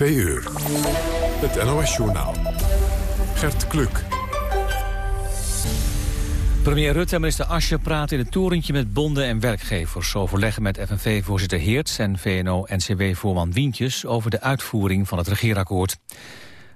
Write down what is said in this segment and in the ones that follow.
Twee uur. Het NOS-journaal. Gert Kluk. Premier Rutte en minister Asje praten in het torentje met bonden en werkgevers. Overleggen met FNV-voorzitter Heerts en VNO-NCW-voorman Wientjes... over de uitvoering van het regeerakkoord.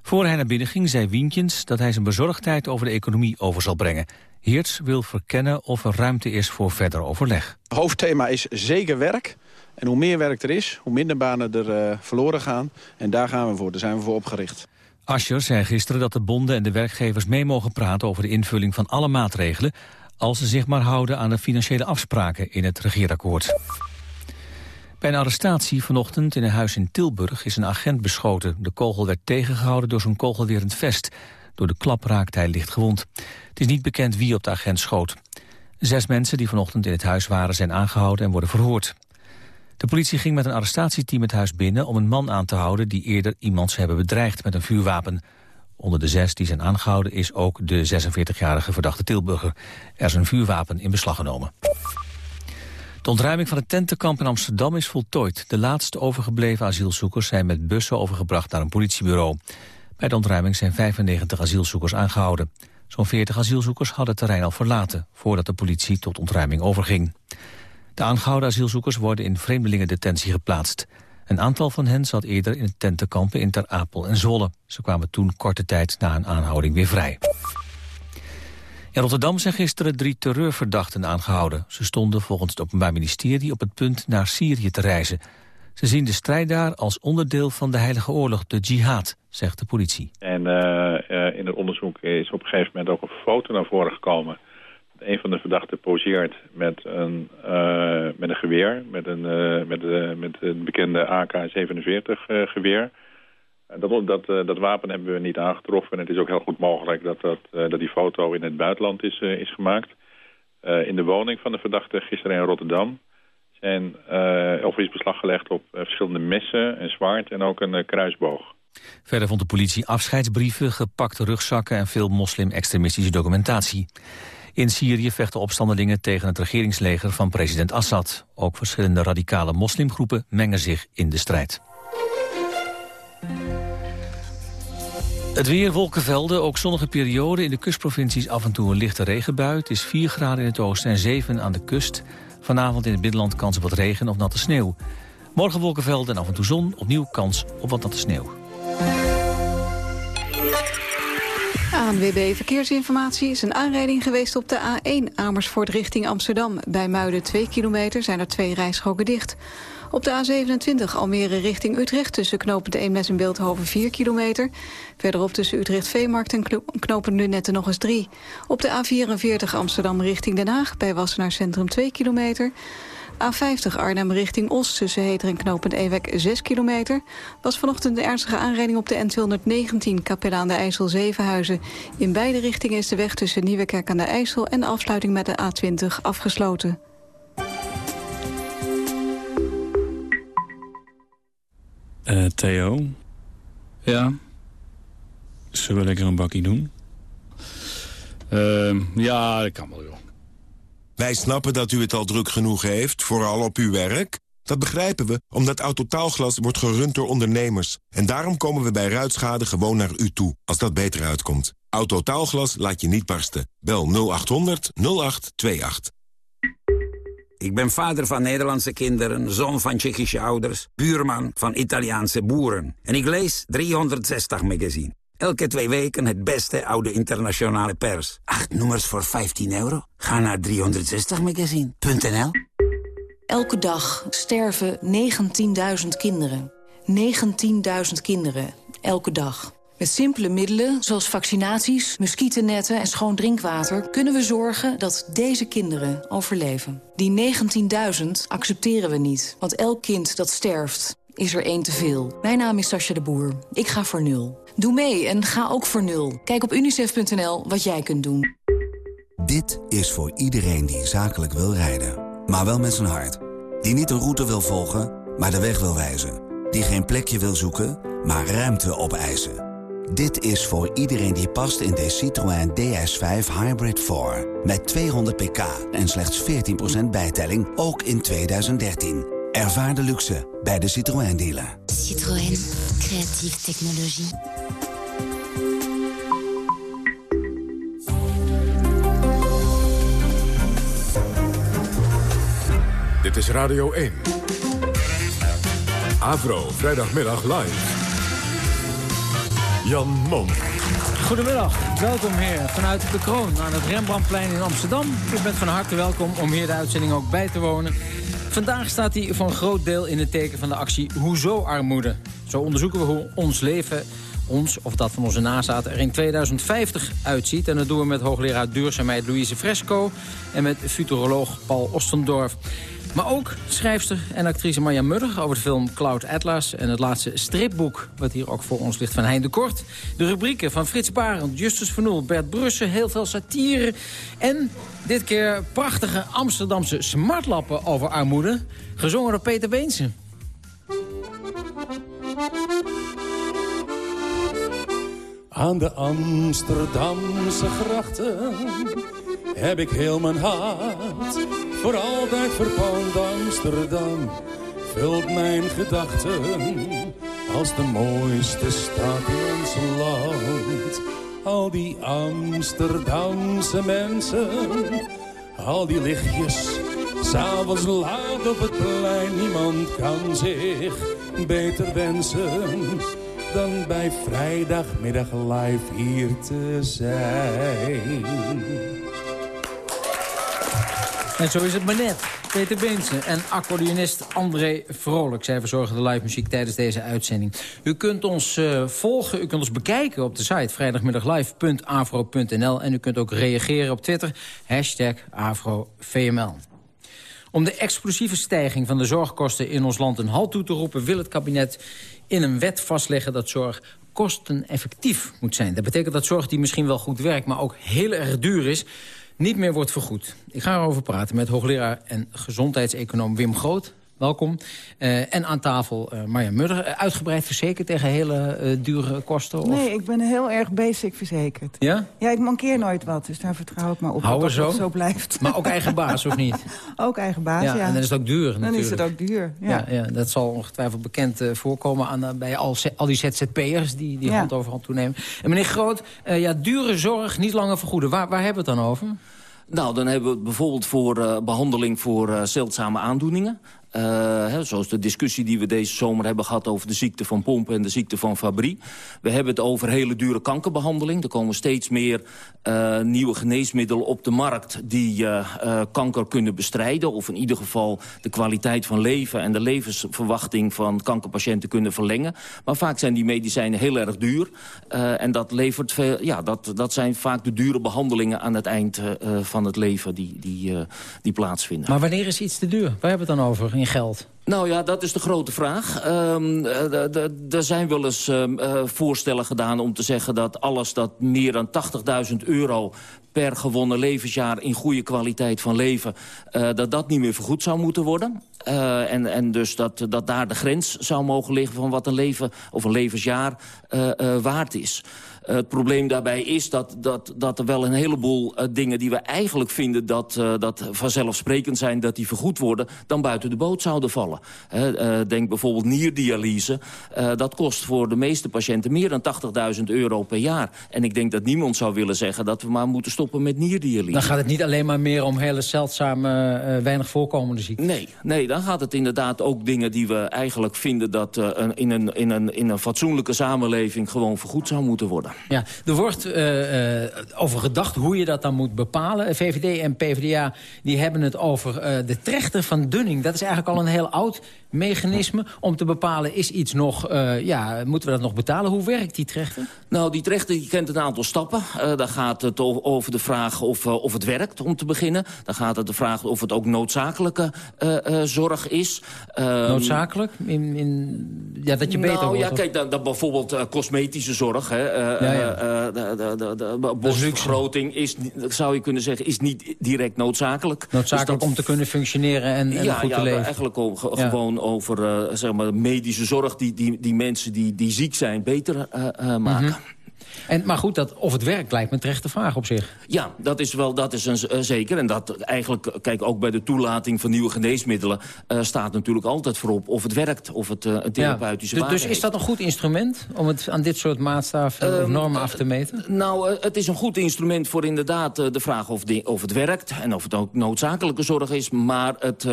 Voor hij naar binnen ging, zei Wientjens dat hij zijn bezorgdheid over de economie over zal brengen. Heerts wil verkennen of er ruimte is voor verder overleg. Hoofdthema is zeker werk. En hoe meer werk er is, hoe minder banen er uh, verloren gaan. En daar gaan we voor, daar zijn we voor opgericht. Ascher zei gisteren dat de bonden en de werkgevers mee mogen praten over de invulling van alle maatregelen, als ze zich maar houden aan de financiële afspraken in het regeerakkoord. Bij een arrestatie vanochtend in een huis in Tilburg is een agent beschoten. De kogel werd tegengehouden door zo'n kogelwerend vest. Door de klap raakte hij licht gewond. Het is niet bekend wie op de agent schoot. Zes mensen die vanochtend in het huis waren zijn aangehouden en worden verhoord. De politie ging met een arrestatieteam het huis binnen om een man aan te houden die eerder iemand zou hebben bedreigd met een vuurwapen. Onder de zes die zijn aangehouden is ook de 46-jarige verdachte Tilburger. Er is een vuurwapen in beslag genomen. De ontruiming van het tentenkamp in Amsterdam is voltooid. De laatste overgebleven asielzoekers zijn met bussen overgebracht naar een politiebureau. Bij de ontruiming zijn 95 asielzoekers aangehouden. Zo'n 40 asielzoekers hadden het terrein al verlaten... voordat de politie tot ontruiming overging. De aangehouden asielzoekers worden in vreemdelingendetentie geplaatst. Een aantal van hen zat eerder in tentenkampen in Ter Apel en Zwolle. Ze kwamen toen korte tijd na een aanhouding weer vrij. In Rotterdam zijn gisteren drie terreurverdachten aangehouden. Ze stonden volgens het Openbaar Ministerie op het punt naar Syrië te reizen. Ze zien de strijd daar als onderdeel van de heilige oorlog, de jihad, zegt de politie. En uh, in het onderzoek is op een gegeven moment ook een foto naar voren gekomen. Een van de verdachten poseert met een, uh, met een geweer, met een, uh, met, met een bekende AK-47 geweer. Dat, dat, dat, wapen hebben we niet aangetroffen. En het is ook heel goed mogelijk dat, dat, dat die foto in het buitenland is, is gemaakt. in de woning van de verdachte gisteren in Rotterdam uh, of is beslag gelegd op uh, verschillende messen, een zwaard en ook een uh, kruisboog. Verder vond de politie afscheidsbrieven, gepakte rugzakken en veel moslim-extremistische documentatie. In Syrië vechten opstandelingen tegen het regeringsleger van president Assad. Ook verschillende radicale moslimgroepen mengen zich in de strijd. Het weer, wolkenvelden, ook zonnige perioden. In de kustprovincies af en toe een lichte regenbui. Het is 4 graden in het oosten en 7 aan de kust. Vanavond in het binnenland kans op wat regen of natte sneeuw. Morgen wolkenvelden en af en toe zon, opnieuw kans op wat natte sneeuw. ANWB Verkeersinformatie is een aanrijding geweest op de A1 Amersfoort richting Amsterdam. Bij Muiden 2 kilometer zijn er twee rijstroken dicht. Op de A27 Almere richting Utrecht tussen knopend Eemnes en Beeldhoven 4 kilometer. Verderop tussen Utrecht Veemarkt en knopend Lunette nog eens 3. Op de A44 Amsterdam richting Den Haag bij Wassenaar Centrum 2 kilometer. A50 Arnhem richting Os tussen Heter en knopend Ewek 6 kilometer. Was vanochtend een ernstige aanrijding op de N219 Capella aan de IJssel Zevenhuizen. In beide richtingen is de weg tussen Nieuwekerk aan de IJssel en de afsluiting met de A20 afgesloten. Uh, Theo? Ja? Zullen we lekker een bakkie doen? Uh, ja, dat kan wel, joh. Wij snappen dat u het al druk genoeg heeft, vooral op uw werk. Dat begrijpen we, omdat Autotaalglas wordt gerund door ondernemers. En daarom komen we bij ruitschade gewoon naar u toe, als dat beter uitkomt. Autotaalglas laat je niet barsten. Bel 0800 0828. Ik ben vader van Nederlandse kinderen, zoon van Tsjechische ouders... buurman van Italiaanse boeren. En ik lees 360 magazine. Elke twee weken het beste oude internationale pers. Acht nummers voor 15 euro? Ga naar 360magazine.nl Elke dag sterven 19.000 kinderen. 19.000 kinderen, elke dag. Met simpele middelen, zoals vaccinaties, muggennetten en schoon drinkwater... kunnen we zorgen dat deze kinderen overleven. Die 19.000 accepteren we niet, want elk kind dat sterft is er één te veel. Mijn naam is Sascha de Boer. Ik ga voor nul. Doe mee en ga ook voor nul. Kijk op unicef.nl wat jij kunt doen. Dit is voor iedereen die zakelijk wil rijden. Maar wel met zijn hart. Die niet een route wil volgen, maar de weg wil wijzen. Die geen plekje wil zoeken, maar ruimte opeisen. Dit is voor iedereen die past in de Citroën DS5 Hybrid 4. Met 200 pk en slechts 14% bijtelling, ook in 2013. Ervaar de luxe bij de Citroën dealer. Citroën, creatief Creative technologie. Dit is Radio 1. Avro, vrijdagmiddag live. Jan Mom. Goedemiddag, welkom hier vanuit de Kroon aan het Rembrandtplein in Amsterdam. U bent van harte welkom om hier de uitzending ook bij te wonen. Vandaag staat hij voor een groot deel in het teken van de actie Hoezo Armoede. Zo onderzoeken we hoe ons leven, ons of dat van onze nazaten, er in 2050 uitziet. En dat doen we met hoogleraar duurzaamheid Louise Fresco en met futuroloog Paul Ostendorf. Maar ook schrijfster en actrice Marja Mudder over de film Cloud Atlas... en het laatste stripboek, wat hier ook voor ons ligt, van Hein de Kort. De rubrieken van Frits Barend, Justus Van Oel, Bert Brussen, heel veel satire... en dit keer prachtige Amsterdamse smartlappen over armoede... gezongen door Peter Beensen. Aan de Amsterdamse grachten heb ik heel mijn hart voor altijd verpand Amsterdam vult mijn gedachten als de mooiste stad in ons land. Al die Amsterdamse mensen, al die lichtjes, s'avonds laat op het plein. Niemand kan zich beter wensen dan bij vrijdagmiddag live hier te zijn. En zo is het maar net. Peter Beensen en accordeonist André Vrolijk. Zij verzorgen de live muziek tijdens deze uitzending. U kunt ons uh, volgen, u kunt ons bekijken op de site vrijdagmiddaglive.avro.nl. En u kunt ook reageren op Twitter, hashtag AfroVML. Om de explosieve stijging van de zorgkosten in ons land een halt toe te roepen... wil het kabinet in een wet vastleggen dat zorg kosteneffectief moet zijn. Dat betekent dat zorg die misschien wel goed werkt, maar ook heel erg duur is niet meer wordt vergoed. Ik ga erover praten met hoogleraar en gezondheidseconoom Wim Groot. Welkom. Uh, en aan tafel uh, Marja Mudder. Uh, uitgebreid verzekerd tegen hele dure kosten? Of? Nee, ik ben heel erg basic verzekerd. Ja? Ja, ik mankeer nooit wat, dus daar vertrouw ik maar op Hou dat zo. het zo blijft. Maar ook eigen baas, of niet? ook eigen baas, ja. ja. En dan is het ook duur natuurlijk. Dan is het ook duur, ja. ja, ja dat zal ongetwijfeld bekend voorkomen aan, bij al, al die ZZP'ers die, die hand over hand toenemen. En meneer Groot, ja, dure zorg niet langer vergoeden. Waar, waar hebben we het dan over? Nou, dan hebben we het bijvoorbeeld voor uh, behandeling voor uh, zeldzame aandoeningen. Uh, hè, zoals de discussie die we deze zomer hebben gehad over de ziekte van Pompen en de ziekte van Fabry. We hebben het over hele dure kankerbehandeling. Er komen steeds meer uh, nieuwe geneesmiddelen op de markt die uh, kanker kunnen bestrijden. Of in ieder geval de kwaliteit van leven en de levensverwachting van kankerpatiënten kunnen verlengen. Maar vaak zijn die medicijnen heel erg duur. en dat, levert veel, ja, dat, dat zijn vaak de dure behandelingen aan het eind van het leven die, die, die plaatsvinden. Maar wanneer is iets te duur? Waar hebben we het dan over? Geld? Nou ja, dat is de grote vraag. Um, er zijn wel eens um, uh, voorstellen gedaan om te zeggen dat alles dat meer dan 80.000 euro per gewonnen levensjaar in goede kwaliteit van leven... Uh, dat dat niet meer vergoed zou moeten worden. En, en dus dat, dat daar de grens zou mogen liggen van wat een leven of een levensjaar waard is. Uh, het probleem daarbij is dat, dat, dat er wel een heleboel uh, dingen die we eigenlijk vinden dat, uh, dat vanzelfsprekend zijn dat die vergoed worden, dan buiten de boot zouden vallen. denk bijvoorbeeld nierdialyse. dat kost voor de meeste patiënten meer dan 80.000 euro per jaar. En ik denk dat niemand zou willen zeggen dat we maar moeten stoppen met nierdialyse. Dan gaat het niet alleen maar meer om hele zeldzame, weinig voorkomende ziekten. Nee, nee, dan gaat het inderdaad ook dingen die we eigenlijk vinden dat in, een, in, een, in een fatsoenlijke samenleving gewoon vergoed zou moeten worden. Ja, er wordt uh, uh, over gedacht hoe je dat dan moet bepalen. VVD en PvdA die hebben het over uh, de trechter van Dunning. Dat is eigenlijk al een heel oud mechanisme om te bepalen... is iets nog, ja, moeten we dat nog betalen? Hoe werkt die trechter? Nou, die trechter die kent een aantal stappen. daar gaat het over de vraag of, of het werkt, om te beginnen. Dan gaat het de vraag of het ook noodzakelijke zorg is. Noodzakelijk? In, in, ja, dat je beter nou, wordt? Ja, kijk, dan, dan bijvoorbeeld cosmetische zorg. Hè, ja, ja. Uh, de, de, borstvergroting is, zou je kunnen zeggen, is niet direct noodzakelijk. Noodzakelijk dus dat, om te kunnen functioneren en, en ja, goed ja, te leven. eigenlijk gewoon over uh, zeg maar medische zorg die, die, die mensen die, die ziek zijn beter uh, maken. Mm -hmm. En, maar goed, dat, of het werkt lijkt me terecht de vraag op zich. Ja, dat is wel dat is een, uh, zeker. En dat eigenlijk, kijk, ook bij de toelating van nieuwe geneesmiddelen... Uh, staat natuurlijk altijd voorop of het werkt, of het uh, een therapeutische ja, waarde Dus is dat een goed instrument om het aan dit soort maatstaven of normen af te meten? Nou, het is een goed instrument voor inderdaad de vraag of, of het werkt... en of het ook noodzakelijke zorg is. Maar het,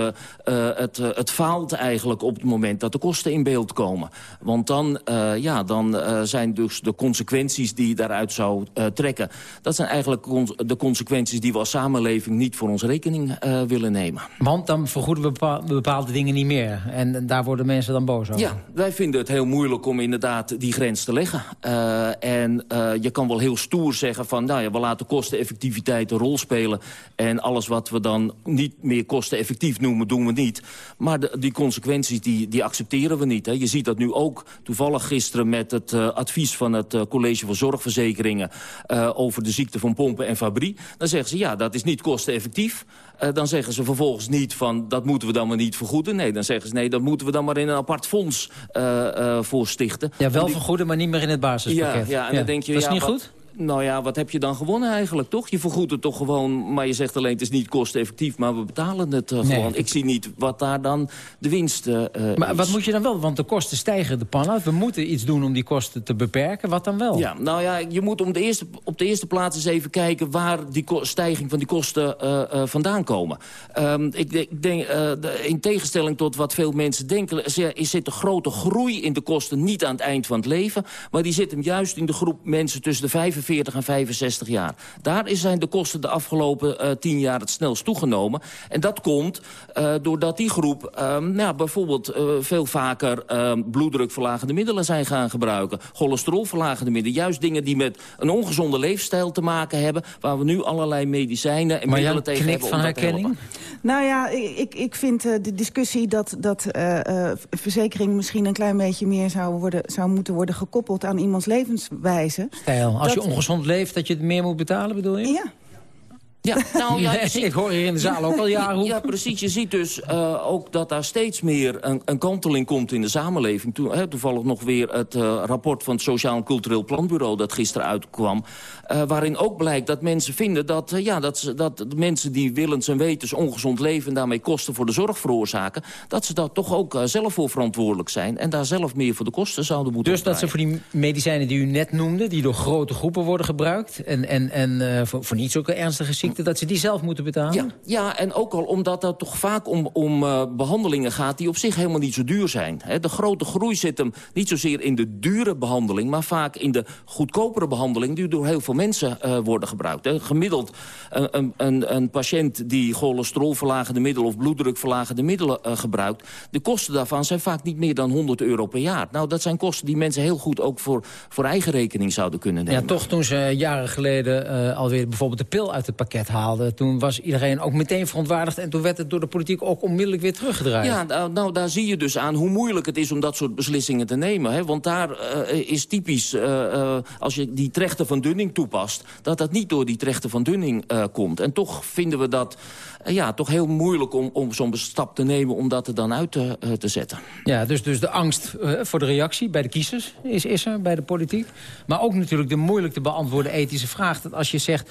het, het faalt eigenlijk op het moment dat de kosten in beeld komen. Want dan, ja, dan zijn dus de consequenties die je daaruit zou trekken... dat zijn eigenlijk de consequenties die we als samenleving niet voor onze rekening uh, willen nemen. Want dan vergoeden we bepaalde, bepaalde dingen niet meer. En daar worden mensen dan boos over. Ja, wij vinden het heel moeilijk om inderdaad die grens te leggen. Uh, en je kan wel heel stoer zeggen van... nou ja, we laten kosteneffectiviteit een rol spelen... en alles wat we dan niet meer kosteneffectief noemen, doen we niet. Maar de, die consequenties, die, die accepteren we niet. Hè. Je ziet dat nu ook toevallig gisteren met het advies van het College voor Zorgverzekeringen... over de ziekte van pompen en fabrie. Dan zeggen ze, ja, dat is niet kosteneffectief. Uh, dan zeggen ze vervolgens niet van, dat moeten we dan maar niet vergoeden. Nee, dan zeggen ze, nee, dat moeten we dan maar in een apart fonds uh, uh, voor stichten. Ja, wel die... vergoeden, maar niet meer in het basispakket. Ja, ja en ja. dan denk je... Dat is ja, niet wat, goed? Nou ja, wat heb je dan gewonnen eigenlijk, toch? Je vergoedt het toch gewoon, maar je zegt alleen... het is niet kosteneffectief, maar we betalen het uh, nee. gewoon. Ik zie niet wat daar dan de winst uh, Maar is. wat moet je dan wel? Want de kosten stijgen de pan uit. We moeten iets doen om die kosten te beperken. Wat dan wel? Ja, nou ja, je moet om de eerste, op de eerste plaats eens even kijken... waar die stijging van die kosten uh, vandaan komen. Um, ik, ik denk, de, in tegenstelling tot wat veel mensen denken... is zit de grote groei in de kosten niet aan het eind van het leven... maar die zit hem juist in de groep mensen tussen de 45 en 65 jaar. Daar zijn de kosten de afgelopen uh, tien jaar het snelst toegenomen. En dat komt uh, doordat die groep uh, nou, bijvoorbeeld uh, veel vaker bloeddrukverlagende middelen zijn gaan gebruiken. Cholesterolverlagende middelen. Juist dingen die met een ongezonde leefstijl te maken hebben... waar we nu allerlei medicijnen en maar middelen tegen hebben van om herkenning? Nou ja, ik, ik vind de discussie dat, dat verzekering misschien een klein beetje meer zou, worden, zou moeten worden gekoppeld aan iemands levenswijze. Stijl, als dat, je ongezond leeft, dat je het meer moet betalen, bedoel je? Ja. Ja, nou, ja, ziet... ik hoor hier in de zaal ook al jaren. Ja, precies. Je ziet dus uh, ook dat daar steeds meer een, een kanteling komt in de samenleving. Toen, hè, toevallig nog weer het uh, rapport van het Sociaal en Cultureel Planbureau... dat gisteren uitkwam. Uh, waarin ook blijkt dat mensen vinden dat, ja, dat, ze, dat mensen die willens en wetens ongezond leven... en daarmee kosten voor de zorg veroorzaken... dat ze daar toch ook zelf voor verantwoordelijk zijn... en daar zelf meer voor de kosten zouden moeten Dus dat ze voor die medicijnen die u net noemde... die door grote groepen worden gebruikt... en, en, en voor, voor niet zulke ernstige ziekten dat ze die zelf moeten betalen? Ja, ja en ook al omdat het toch vaak om, om behandelingen gaat... die op zich helemaal niet zo duur zijn. He, de grote groei zit hem niet zozeer in de dure behandeling... maar vaak in de goedkopere behandeling... die door heel veel mensen uh, worden gebruikt. He, gemiddeld een, een, een, patiënt die cholesterolverlagende middelen... of bloeddrukverlagende middelen uh, gebruikt... de kosten daarvan zijn vaak niet meer dan 100 euro per jaar. Nou, dat zijn kosten die mensen heel goed ook voor, voor eigen rekening zouden kunnen nemen. Ja, toch toen ze jaren geleden alweer bijvoorbeeld de pil uit het pakket haalde... toen was iedereen ook meteen verontwaardigd... en toen werd het door de politiek ook onmiddellijk weer teruggedraaid. Ja, nou, nou daar zie je dus aan hoe moeilijk het is om dat soort beslissingen te nemen. Hè? Want daar uh, is typisch, uh, uh, als je die trechter van Dunning toepast... dat dat niet door die trechter van Dunning komt. En toch vinden we dat ja, toch heel moeilijk om, om zo'n stap te nemen... om dat er dan uit te, te zetten. Ja, dus, dus de angst voor de reactie bij de kiezers is, is er, bij de politiek. Maar ook natuurlijk de moeilijk te beantwoorden ethische vraag... dat als je zegt,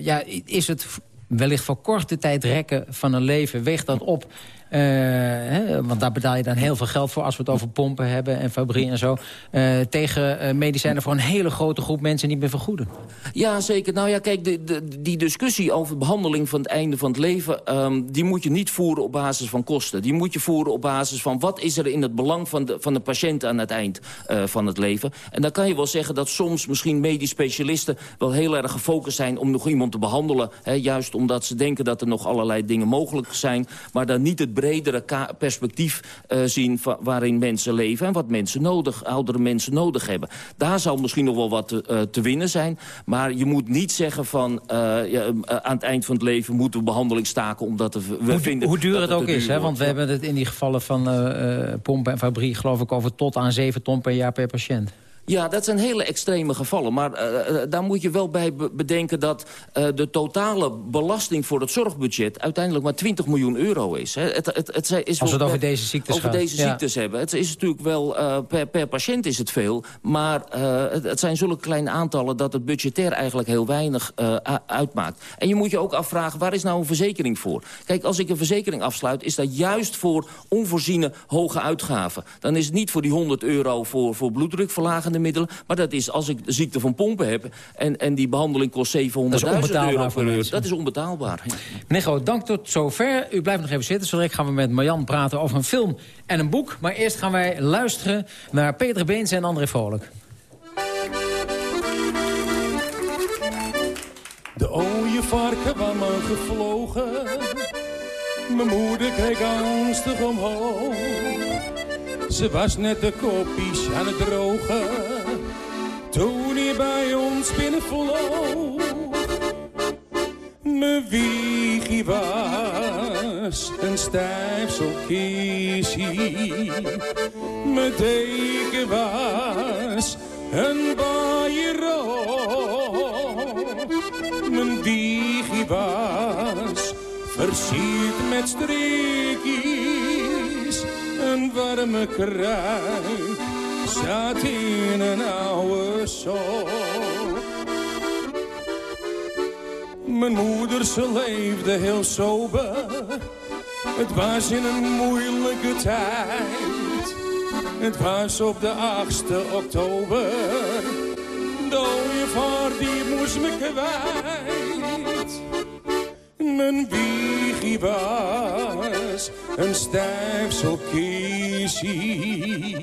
ja, is het wellicht voor korte tijd rekken van een leven... weegt dat op hè, want daar betaal je dan heel veel geld voor... als we het over pompen hebben en fabrie en zo... Uh, tegen uh, medicijnen voor een hele grote groep mensen niet meer vergoeden. Ja, zeker. Nou ja, kijk, die discussie over behandeling van het einde van het leven... Um, die moet je niet voeren op basis van kosten. Die moet je voeren op basis van wat is er in het belang van de, van de patiënt... aan het eind van het leven. En dan kan je wel zeggen dat soms misschien medisch specialisten... wel heel erg gefocust zijn om nog iemand te behandelen. Hè, juist omdat ze denken dat er nog allerlei dingen mogelijk zijn... maar dan niet het bredere perspectief uh, zien waarin mensen leven... en wat mensen nodig, oudere mensen nodig hebben. Daar zal misschien nog wel wat uh, te winnen zijn. Maar je moet niet zeggen van ja, aan het eind van het leven moeten we behandeling staken... omdat we hoe, vinden Hoe duur het, het ook is, hè? want we hebben het in die gevallen van pompen en fabrie... geloof ik over tot aan 7 ton per jaar per patiënt. Ja, dat zijn hele extreme gevallen. Maar uh, daar moet je wel bij bedenken dat uh, de totale belasting voor het zorgbudget... uiteindelijk maar 20 miljoen euro is. Hè. Het, het, het is Als we het over deze ziektes over gaat. deze ziektes hebben. Het is natuurlijk wel, uh, per, per patiënt is het veel. Maar het, het, zijn zulke kleine aantallen dat het budgetair eigenlijk heel weinig uitmaakt. En je moet je ook afvragen, waar is nou een verzekering voor? Kijk, als ik een verzekering afsluit, is dat juist voor onvoorziene hoge uitgaven. Dan is het niet voor die 100 euro voor, voor bloeddrukverlagende middelen. Maar dat is als ik de ziekte van pompen heb... en, en die behandeling kost 700.000 euro per uur. Dat is onbetaalbaar. Meneer Groot, dank tot zover. U blijft nog even zitten. Zo gaan we met Marjan praten over een film en een boek. Maar eerst gaan wij luisteren naar Peter Beens en André Vrolijk. De ooievarken kwam me gevlogen. Mijn moeder keek angstig omhoog. Ze was net de kopjes aan het drogen. Toen hij bij ons binnenvloog. Mijn wiegie was een stijfsel kiesie. Mijn deken was een baaierook. Mijn wiegie was versierd met streekjes. Een warme kruik zat in een oude sok. Mijn moeder, ze leefde heel sober. Het was in een moeilijke tijd. Het was op de 8e oktober. De ooievaar die moest me kwijt. Mijn wiegie was een stijfsel kiesie.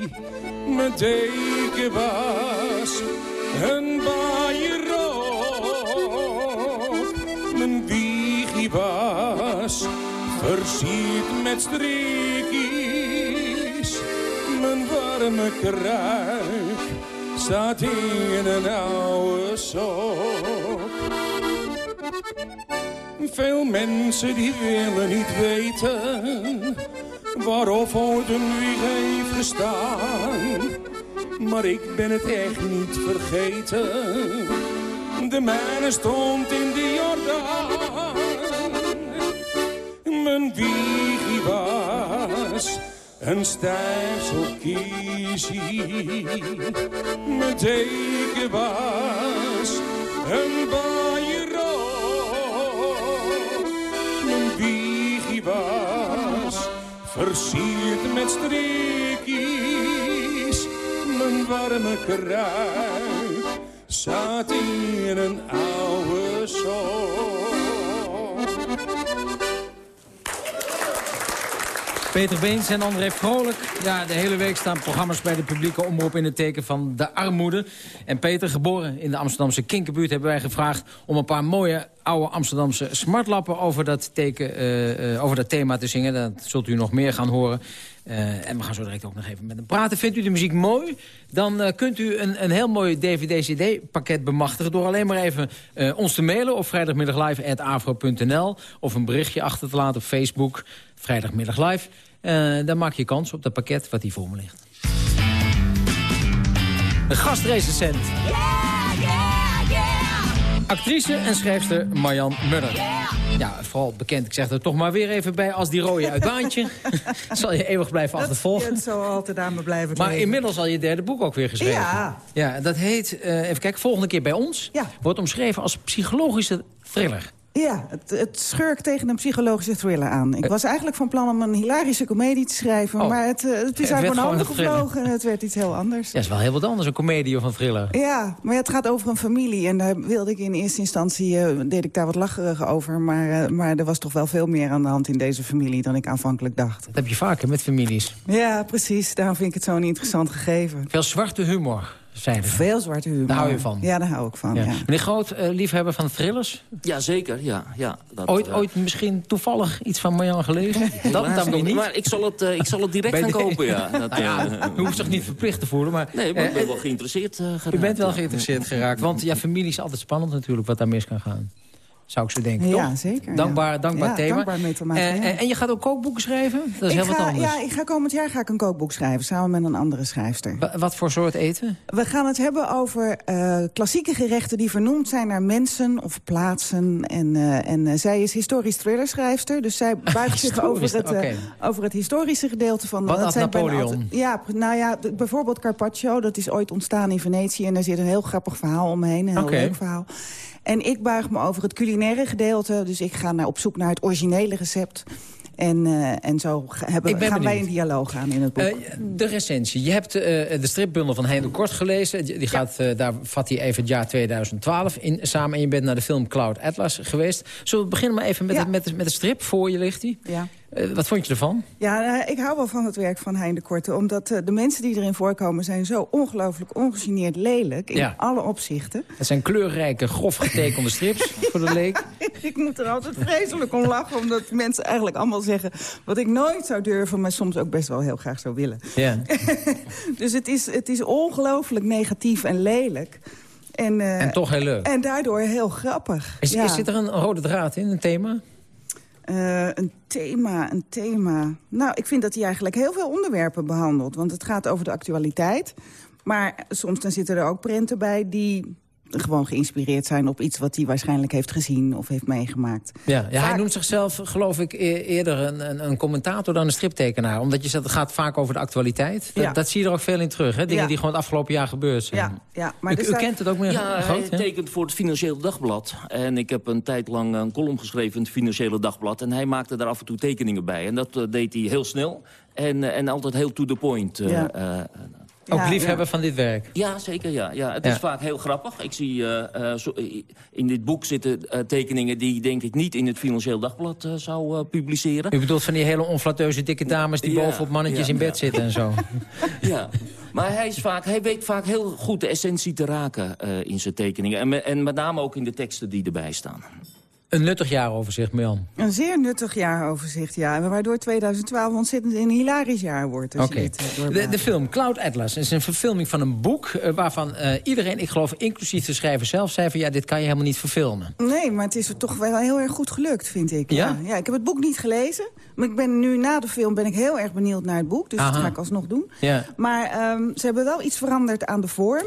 Mijn deken was een baaierook. Mijn wiegie was versierd met streekjes. Mijn warme kruik zat in een oude sok. Veel mensen die willen niet weten waarof ooit een wieg heeft gestaan. Maar ik ben het echt niet vergeten. De mijne stond in de Jordaan. Mijn wiegie was een stijfsel kiezie. Mijn teken was een baaierook. Versierd met streekjes. Mijn warme kruik zat in een oude sok. Peter Beens en André Vrolijk. Ja, de hele week staan programma's bij de publieke omroep in het teken van de armoede. En Peter, geboren in de Amsterdamse Kinkerbuurt, hebben wij gevraagd om een paar mooie oude Amsterdamse smartlappen over dat, teken, uh, uh, over dat thema te zingen. Dat zult u nog meer gaan horen. Uh, en we gaan zo direct ook nog even met hem praten. Vindt u de muziek mooi? Dan kunt u een, een heel mooi DVD-CD-pakket bemachtigen... door alleen maar even ons te mailen op vrijdagmiddaglive.afro.nl... of een berichtje achter te laten op Facebook, Vrijdagmiddag Live. dan maak je kans op dat pakket wat hier voor me ligt. De gastrecensent. Yeah, yeah, yeah. Actrice en schrijfster Marjan Mudder. Ja, vooral bekend, ik zeg er toch maar weer even bij... als die rode uit baantje. zal je eeuwig blijven dat achtervolgen. Dat zal altijd aan me blijven Maar leven. inmiddels al je derde boek ook weer geschreven. Ja. Ja, dat heet, uh, even kijken, volgende keer bij ons. Ja. Wordt omschreven als psychologische thriller. Ja, het, het schurkt tegen een psychologische thriller aan. Ik was eigenlijk van plan om een hilarische komedie te schrijven... Oh. maar het, uh, het is uit mijn handen gevlogen en het werd iets heel anders. Ja, is wel heel wat anders, een komedie of een thriller. Ja, maar het gaat over een familie. En daar wilde ik in eerste instantie, uh, deed ik daar wat lacherig over. Maar, uh, maar er was toch wel veel meer aan de hand in deze familie dan ik aanvankelijk dacht. Dat heb je vaker met families. Ja, precies. Daarom vind ik het zo'n interessant gegeven. Veel zwarte humor, zijn er. Veel zwarte humor. Daar hou je van. Ja, daar hou ik van, ja. ja. Meneer Groot, uh, liefhebber van thrillers? Jazeker, ja. ja dat, ooit, ooit misschien toevallig iets van Marjan gelezen? dat dan weer niet. Maar ik zal het, ik zal het direct gaan kopen, ja. Dat, nou ja, u hoeft zich niet verplicht te voelen. Maar, nee, maar ik ben wel geïnteresseerd geraakt. U bent wel geïnteresseerd geraakt. Want ja, familie is altijd spannend natuurlijk, wat daar mis kan gaan. Zou ik zo denken, Ja, toch? zeker, Dankbaar, ja. dankbaar Ja, thema. dankbaar Eh, materiaal. en, en je gaat ook kookboeken schrijven? Dat is ik heel wat anders. Ja, ik ga komend jaar ga ik een kookboek schrijven, samen met een andere schrijfster. Wa- Wat voor soort eten? We gaan het hebben over eh, klassieke gerechten die vernoemd zijn naar mensen of plaatsen. En, eh, en eh, zij is historisch thrillerschrijfster, dus zij buigt zich over het, eh, over het historische gedeelte van... Wat dat Napoleon? altijd- ja, nou ja, bijvoorbeeld Carpaccio, dat is ooit ontstaan in Venetië... en daar zit een heel grappig verhaal omheen, een heel leuk verhaal. En ik buig me over het culinaire gedeelte, dus ik ga naar, op zoek naar het originele recept... En, eh, en zo hebben, gaan wij een dialoog aan in het boek. Eh, de recensie. Je hebt eh, de stripbundel van Hein de Kort gelezen. Die die gaat, daar vat hij even het jaar 2012 in samen. En je bent naar de film Cloud Atlas geweest. Zullen we beginnen maar even met, Ja. met, de, met de strip? Voor je ligt die. Ja. Eh, wat vond je ervan? Ja, eh, ik hou wel van het werk van Hein de Korte. Omdat eh, de mensen die erin voorkomen zijn zo ongelooflijk ongegeneerd lelijk. In Ja. alle opzichten. Het zijn kleurrijke, grof getekende strips voor de leek. ik moet er altijd vreselijk om lachen. Omdat mensen eigenlijk allemaal zeggen wat ik nooit zou durven. Maar soms ook best wel heel graag zou willen. Ja. Dus het is, het is ongelooflijk negatief en lelijk. En, eh, En toch heel leuk. En daardoor heel grappig. Is, ja. is, zit er een rode draad in, een thema? Eh, een thema, een thema. Nou, ik vind dat hij eigenlijk heel veel onderwerpen behandelt. Want het gaat over de actualiteit. Maar soms dan zitten er ook prenten bij die gewoon geïnspireerd zijn op iets wat hij waarschijnlijk heeft gezien of heeft meegemaakt. Ja, ja hij noemt zichzelf, geloof ik, e- eerder een, een, een commentator dan een striptekenaar. Omdat je zegt, het gaat vaak over de actualiteit. Dat, Ja. dat zie je er ook veel in terug, hè? Dingen Ja. die gewoon het afgelopen jaar gebeurd zijn. Ja, ja, maar u, u staat- kent het ook meer Ja, groot, hij tekent voor het Financiële Dagblad. En ik heb een tijd lang een column geschreven in het Financiële Dagblad. En hij maakte daar af en toe tekeningen bij. En dat eh, deed hij heel snel. En, eh, en altijd heel to the point. eh, Ja. eh, Ook Ja, liefhebber van dit werk. ja, zeker. Ja. Ja, het Ja. is vaak heel grappig. Ik zie eh, eh, zo- in dit boek zitten eh, tekeningen die denk ik niet in het Financieel Dagblad zou publiceren. U bedoelt van die hele onflateuze dikke dames... die bovenop mannetjes in bed zitten en zo. Ja, maar hij, is vaak, hij weet vaak heel goed de essentie te raken in zijn tekeningen. En, en met name ook in de teksten die erbij staan. Een nuttig jaaroverzicht, Milan. Een zeer nuttig jaaroverzicht, ja. En Waardoor 2012 ontzettend een hilarisch jaar wordt. Oké. eh, De, de film Cloud Atlas is een verfilming van een boek... eh, waarvan eh, iedereen, ik geloof inclusief de schrijver zelf... zei van ja, dit kan je helemaal niet verfilmen. Nee, maar het is er toch wel heel erg goed gelukt, vind ik. Ja? ja, ik heb het boek niet gelezen. Maar ik ben nu na de film ben ik heel erg benieuwd naar het boek. Dus dat ga ik alsnog doen. Ja. Maar ehm, ze hebben wel iets veranderd aan de vorm.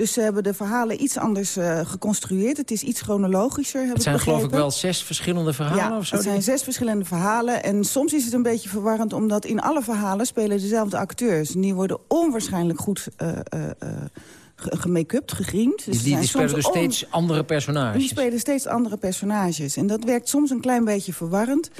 Dus ze hebben de verhalen iets anders eh, geconstrueerd. Het is iets chronologischer, heb Het zijn ik geloof ik wel zes verschillende verhalen Ja, of zo. het zijn zes verschillende verhalen. En soms is het een beetje verwarrend... omdat in alle verhalen spelen dezelfde acteurs. En die worden onwaarschijnlijk goed ge- gemake-upt, gegriemd. Dus die spelen dus steeds andere personages. die spelen steeds andere personages. En dat werkt soms een klein beetje verwarrend.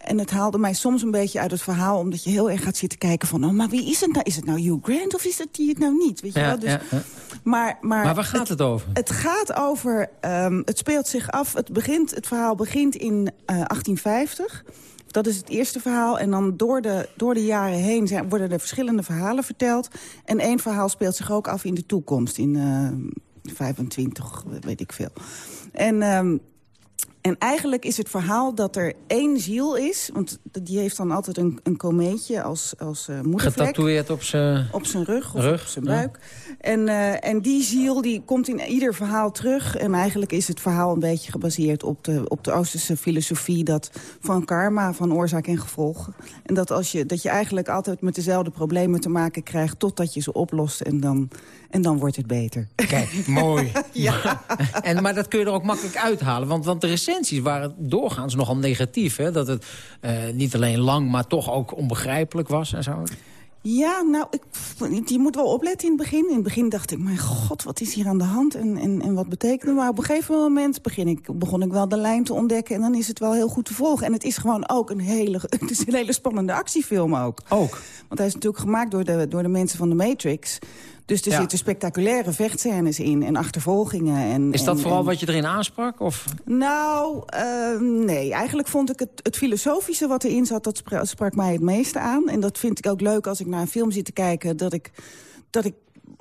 En het haalde mij soms een beetje uit het verhaal... omdat je heel erg gaat zitten kijken van... oh, maar wie is het nou? Is het nou Hugh Grant of is het die het nou niet? Weet je Ja, wel? Dus, ja, ja. Maar, maar, Maar waar gaat het over? Het gaat over... ehm, het speelt zich af... Het, begint, het verhaal begint in eh, 1850... Dat is het eerste verhaal. En dan door de, door de jaren heen zijn, worden er verschillende verhalen verteld. En één verhaal speelt zich ook af in de toekomst. In eh 25, weet ik veel. En... ehm, en eigenlijk is het verhaal dat er één ziel is... want die heeft dan altijd een, een komeetje als, als moedervlek Getatoeëerd op zijn... op zijn rug of Rug, op zijn ja. buik. En, eh, en die ziel die komt in ieder verhaal terug. En eigenlijk is het verhaal een beetje gebaseerd op de, op de Oosterse filosofie... Dat van karma, van oorzaak en gevolg. En dat, als je, dat je eigenlijk altijd met dezelfde problemen te maken krijgt... totdat je ze oplost en dan, en dan wordt het beter. Kijk, mooi. ja. en, maar dat kun je er ook makkelijk uithalen. Want, want de recensies waren doorgaans nogal negatief. Hè? Dat het eh, niet alleen lang, maar toch ook onbegrijpelijk was en zo. Ja, nou, ik, je moet wel opletten in het begin. In het begin dacht ik, mijn god, wat is hier aan de hand en, en, en wat betekent het? Maar op een gegeven moment begin ik, begon ik wel de lijn te ontdekken... en dan is het wel heel goed te volgen. En het is gewoon ook een hele, het is een hele spannende actiefilm ook. Ook? Want hij is natuurlijk gemaakt door de, door de mensen van de Matrix... Dus er Ja. zitten spectaculaire vechtscènes in en achtervolgingen. En, Is dat en- vooral en- wat je erin aansprak? Of? nou, eh, nee. Eigenlijk vond ik het, het filosofische wat erin zat... dat spra- sprak mij het meeste aan. En dat vind ik ook leuk als ik naar een film zit te kijken... dat ik, dat ik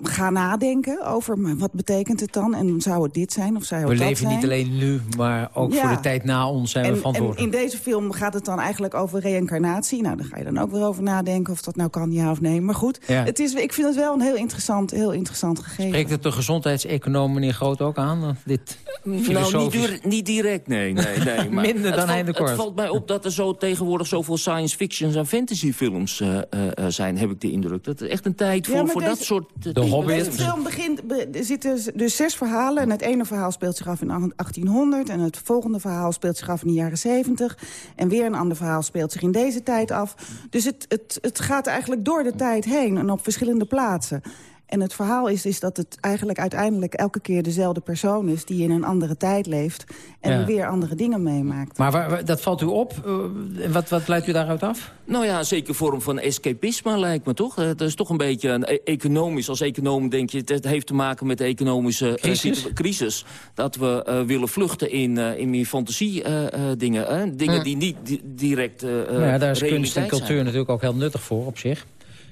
ga nadenken over wat betekent het dan. En zou het dit zijn of zou het we dat leven zijn? niet alleen nu, maar ook Ja. voor de tijd na ons zijn we En, in deze film gaat het dan eigenlijk over reïncarnatie. Nou, daar ga je dan ook weer over nadenken of dat nou kan, ja of nee. Maar goed, Ja. het is, ik vind het wel een heel interessant, heel interessant gegeven. Spreekt het de gezondheidseconoom meneer Groot ook aan? Dit Nou, niet, niet direct, nee. nee, nee maar Minder het dan de Kort. Het valt mij op dat er zo tegenwoordig zoveel science fictions en fantasyfilms eh, eh, eh, zijn, heb ik de indruk. Dat er echt een tijd voor, voor deze- dat soort... dingen Hobbit. Deze film begint, be- er zitten dus zes verhalen. En het ene verhaal speelt zich af in 1800. En het volgende verhaal speelt zich af in de jaren 70. En weer een ander verhaal speelt zich in deze tijd af. Dus het, het, het gaat eigenlijk door de tijd heen en op verschillende plaatsen. En het verhaal is, is dat het eigenlijk uiteindelijk elke keer dezelfde persoon is... die in een andere tijd leeft en Ja. weer andere dingen meemaakt. Maar waar- waar- dat valt u op? Eh, wat, wat leidt u daaruit af? Nou ja, zeker vorm van escapisme lijkt me toch. Eh, Dat is toch een beetje een e- economisch. Als econoom denk je, het- het heeft te maken met de economische eh, Crisis? crisis. Dat we eh, willen vluchten in, eh, in meer fantasie eh, eh, dingen. hè. dingen Hm. die niet di- direct eh Nou ja, daar is kunst en cultuur zijn. natuurlijk ook heel nuttig voor op zich.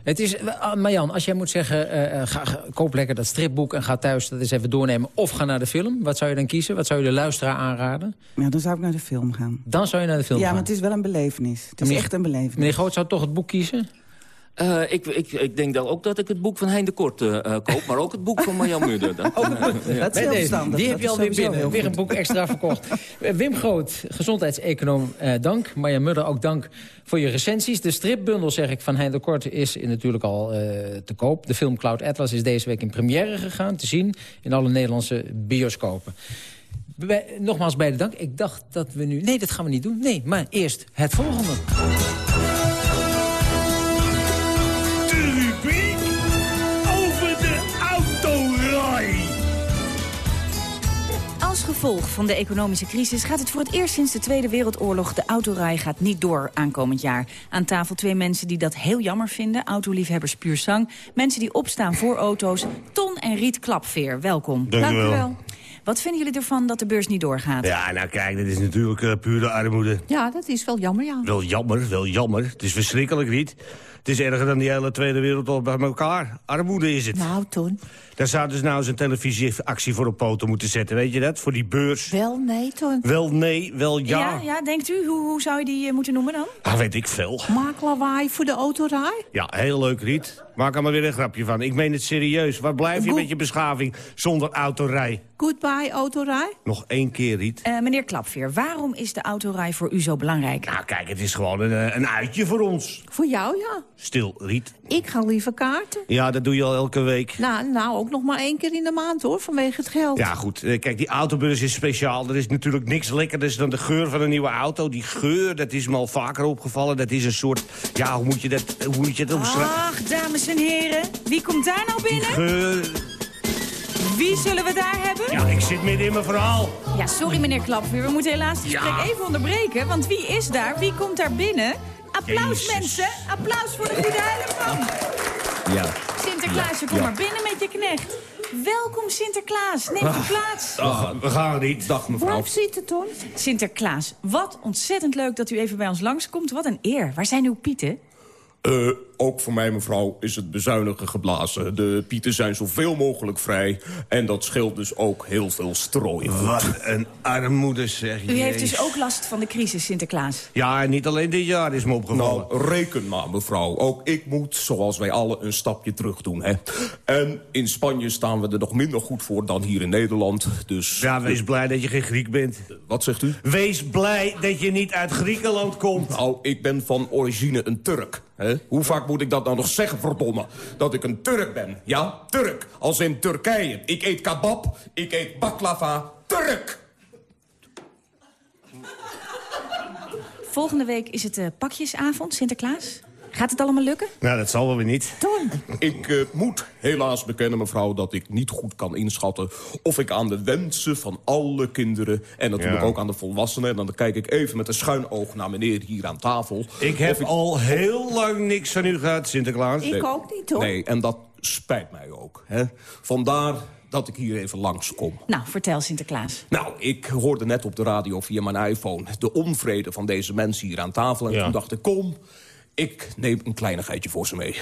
Het is, uh, Marjan, als jij moet zeggen, eh, eh, ga, koop lekker dat stripboek... en ga thuis dat eens even doornemen of ga naar de film. Wat zou je dan kiezen? Wat zou je de luisteraar aanraden? Ja, dan zou ik naar de film gaan. Dan zou je naar de film ja, gaan. maar het is wel een belevenis. Het is Meneer- echt een belevenis. Meneer Groot zou toch het boek kiezen? Eh, ik, ik, ik denk dan ook dat ik het boek van Hein de Kort eh, eh, koop, maar ook het boek van Marjan Mudde. Dat, ja. Dat is Bij heel deze. verstandig. Die heb je alweer binnen. Weer een boek extra verkocht. Wim Groot, gezondheidseconoom, eh, dank. Marja Mudder, ook dank voor je recensies. De stripbundel, zeg ik, van Hein de Kort is natuurlijk al eh, te koop. De film Cloud Atlas is deze week in première gegaan. Te zien in alle Nederlandse bioscopen. Bij- nogmaals bij de dank. Ik dacht dat we nu... Nee, dat gaan we niet doen. Nee, maar eerst het volgende. Gevolg van de economische crisis gaat het voor het eerst sinds de Tweede Wereldoorlog... de autorij gaat niet door aankomend jaar. Aan tafel twee mensen die dat heel jammer vinden. Autoliefhebbers puur sang. Mensen die opstaan voor auto's. Ton en Riet Klapveer, welkom. Dank u wel. Wat vinden jullie ervan dat de beurs niet doorgaat? Ja, nou kijk, dit is natuurlijk uh, puur de armoede. Ja, dat is wel jammer, ja. Wel jammer, wel jammer. Het is verschrikkelijk niet. Het is erger dan die hele Tweede Wereldoorlog bij elkaar. Armoede is het. Nou, Ton. Daar zouden ze nou eens een televisieactie voor op poten moeten zetten. Weet je dat? Voor die beurs. Wel, nee, Ton. Wel nee, wel ja. Ja, ja denkt u? Hoe, hoe zou je die eh, moeten noemen dan? Ah, weet ik veel. Maak lawaai voor de autorij? Ja, heel leuk, Riet. Maak er maar weer een grapje van. Ik meen het serieus. Waar blijf je met je beschaving zonder autorij? Goodbye, autorij. Nog één keer, Riet. Eh, meneer Klapveer, waarom is de autorij voor u zo belangrijk? Nou, kijk, het is gewoon een, eh, een uitje voor ons. Voor jou, ja. Stil, Riet. Ik ga liever kaarten. Ja, dat doe je al elke week. Nou, nou, ook nog maar één keer in de maand, hoor, vanwege het geld. Ja, goed. Eh, Kijk, die autobus is speciaal. Er is natuurlijk niks lekkerders dan de geur van een nieuwe auto. Die geur, dat is me al vaker opgevallen. Dat is een soort... Ja, hoe moet je dat, hoe moet je dat omschrijven? Ach, dames en heren, wie komt daar nou Die binnen? geur... Wie zullen we daar hebben? Ja, ik zit midden in mijn verhaal. Ja, sorry meneer Klapveer, we moeten helaas het Ja. gesprek even onderbreken. Want wie is daar? Wie komt daar binnen? Applaus Jezus. mensen, applaus voor de goede heiligman. Ja. Sinterklaasje, kom Ja. maar binnen met je knecht. Welkom Sinterklaas, neem je plaats. Dag, we gaan niet. Dag, Blijf zitten, Ton. Sinterklaas, wat ontzettend leuk dat u even bij ons langskomt. Wat een eer. Waar zijn uw pieten? Eh, ook voor mij, mevrouw, is het bezuinigen geblazen. De pieten zijn zoveel mogelijk vrij. En dat scheelt dus ook heel veel strooien. Wat een armoede, zeg U heeft dus ook last van de crisis, Sinterklaas. Ja, en niet alleen dit jaar is me opgevallen. Nou, reken maar, mevrouw. Ook ik moet, zoals wij allen, een stapje terug doen, hè. En in Spanje staan we er nog minder goed voor dan hier in Nederland. Dus... Ja, wees blij dat je geen Griek bent. Wat zegt u? Wees blij dat je niet uit Griekenland komt. Nou, ik ben van origine een Turk. Hoe vaak moet ik dat nou nog zeggen, verdomme? Dat ik een Turk ben, ja? Turk, als in Turkije. Ik eet kebab, ik eet baklava, Turk! Volgende week is het eh, pakjesavond, Sinterklaas. Gaat het allemaal lukken? Nou, dat zal wel weer niet. Ton. Ik eh, moet helaas bekennen, mevrouw, dat ik niet goed kan inschatten... of ik aan de wensen van alle kinderen en natuurlijk Ja. ook aan de volwassenen... en dan kijk ik even met een schuin oog naar meneer hier aan tafel... Ik heb al heel lang niks van u gehad, Sinterklaas. Ik ook niet, hoor. Nee, en dat spijt mij ook. Hè? Vandaar dat ik hier even langskom. Nou, vertel Sinterklaas. Nou, ik hoorde net op de radio via mijn iPhone... de onvrede van deze mensen hier aan tafel. En Ja. toen dacht ik, kom, ik neem een kleinigheidje voor ze mee.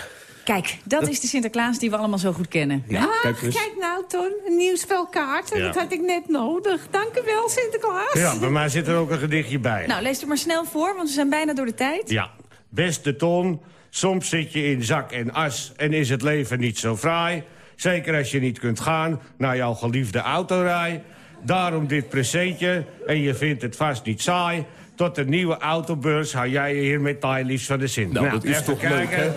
Kijk, dat is de Sinterklaas die we allemaal zo goed kennen. Ja, ah, kijk, kijk, nou, Ton, een nieuw spel kaarten. Dat had ik net nodig. Dank u wel, Sinterklaas. Ja, bij mij zit er ook een gedichtje bij. Nou, lees er maar snel voor, want we zijn bijna door de tijd. Ja. Beste Ton, soms zit je in zak en as en is het leven niet zo fraai. Zeker als je niet kunt gaan naar jouw geliefde autorij. Daarom dit presentje en je vindt het vast niet saai. Tot de nieuwe autobeurs hou jij je hier met liefst van de zin. Nou, nou dat is toch kijken. leuk,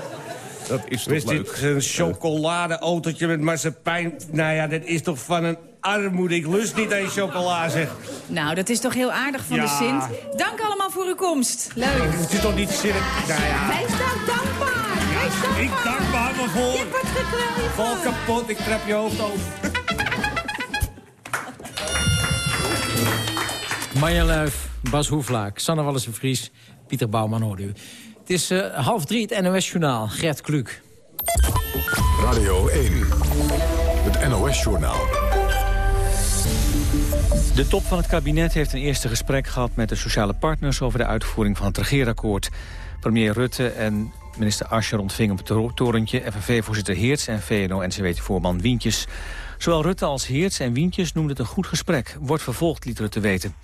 Dat is toch leuk. Dit, een chocoladeautootje met marsepein. Nou ja, dat is toch van een armoede. Ik lust niet aan chocola, zeg. Nou, dat is toch heel aardig van de Sint. Dank allemaal voor uw komst. Leuk. Het is toch niet zin. Nou ja. Wij staan dankbaar. Wij staan Ik dankbaar me voor. Je wordt gekregen. Vol kapot, ik trap je hoofd over. Marja Luif, Bas Hoeflaak, Sanne Wallis Vries, Pieter Bouwman hoorde u. Het is uh, half drie, het NOS-journaal. Gert Kluk. Radio 1, het NOS-journaal. De top van het kabinet heeft een eerste gesprek gehad met de sociale partners over de uitvoering van het regeerakkoord. Premier Rutte en minister Ascher ontvingen op het torentje FNV-voorzitter Heerts en VNO-NCW-voorman Wientjes. Zowel Rutte als Heerts en Wientjes noemden het een goed gesprek. Wordt vervolgd, liet Rutte weten.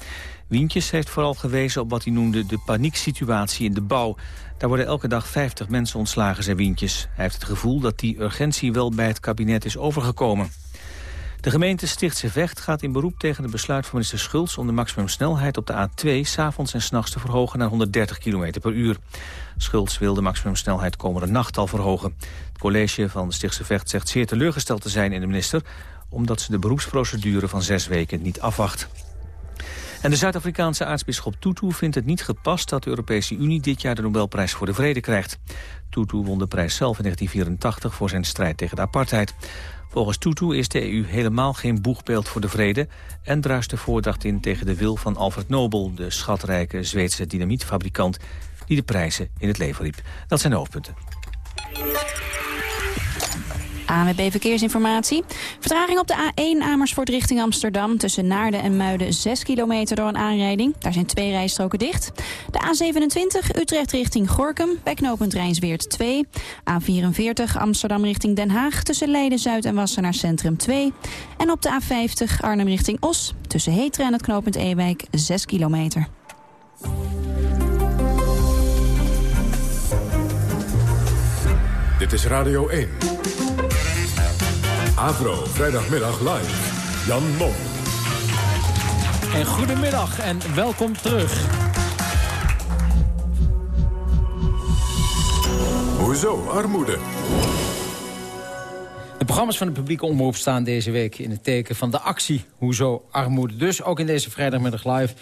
Wientjes heeft vooral gewezen op wat hij noemde de panieksituatie in de bouw. Daar worden elke dag 50 mensen ontslagen, zei Wientjes. Hij heeft het gevoel dat die urgentie wel bij het kabinet is overgekomen. De gemeente Stichtse Vecht gaat in beroep tegen het besluit van minister Schulz... om de maximumsnelheid op de A2 s'avonds en s'nachts te verhogen naar 130 km per uur. Schulz wil de maximumsnelheid komende nacht al verhogen. College van Stichtse Vecht zegt zeer teleurgesteld te zijn in de minister... omdat ze de beroepsprocedure van zes weken niet afwacht. En de Zuid-Afrikaanse aartsbisschop Tutu vindt het niet gepast... dat de Europese Unie dit jaar de Nobelprijs voor de Vrede krijgt. Tutu won de prijs zelf in 1984 voor zijn strijd tegen de apartheid. Volgens Tutu is de EU helemaal geen boegbeeld voor de vrede... en druist de voordracht in tegen de wil van Alfred Nobel... de schatrijke Zweedse dynamietfabrikant die de prijzen in het leven riep. Dat zijn de hoofdpunten. ANWB Verkeersinformatie. Vertraging op de A1 Amersfoort richting Amsterdam... tussen Naarden en Muiden 6 kilometer door een aanrijding. Daar zijn twee rijstroken dicht. De A27 Utrecht richting Gorkum bij knooppunt Rijnsweert 2. A44 Amsterdam richting Den Haag... tussen Leiden-Zuid en Wassenaar Centrum 2. En op de A50 Arnhem richting Os... tussen Hetra en het knooppunt Ewijk 6 kilometer. Dit is Radio 1. Avro, vrijdagmiddag live. Jan Mom. En goedemiddag en welkom terug. Hoezo armoede? De programma's van de publieke omroep staan deze week in het teken van de actie Hoezo armoede. Dus ook in deze vrijdagmiddag live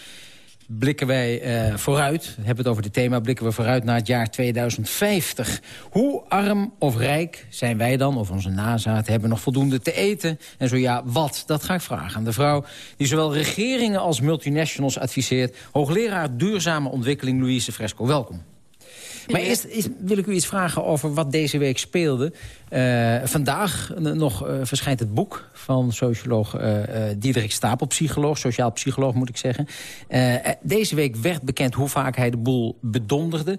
blikken wij uh, vooruit. We hebben het over het thema, blikken we vooruit naar het jaar 2050. Hoe arm of rijk zijn wij dan, of onze nazaten, hebben nog voldoende te eten? En zo ja, wat? Dat ga ik vragen aan de vrouw die zowel regeringen als multinationals adviseert. Hoogleraar Duurzame Ontwikkeling Louise Fresco. Welkom. Maar eerst, wil ik u iets vragen over wat deze week speelde. Uh, vandaag nog uh, verschijnt het boek van socioloog uh, Diederik Stapel, psycholoog, sociaal psycholoog moet ik zeggen. deze week werd bekend hoe vaak hij de boel bedonderde.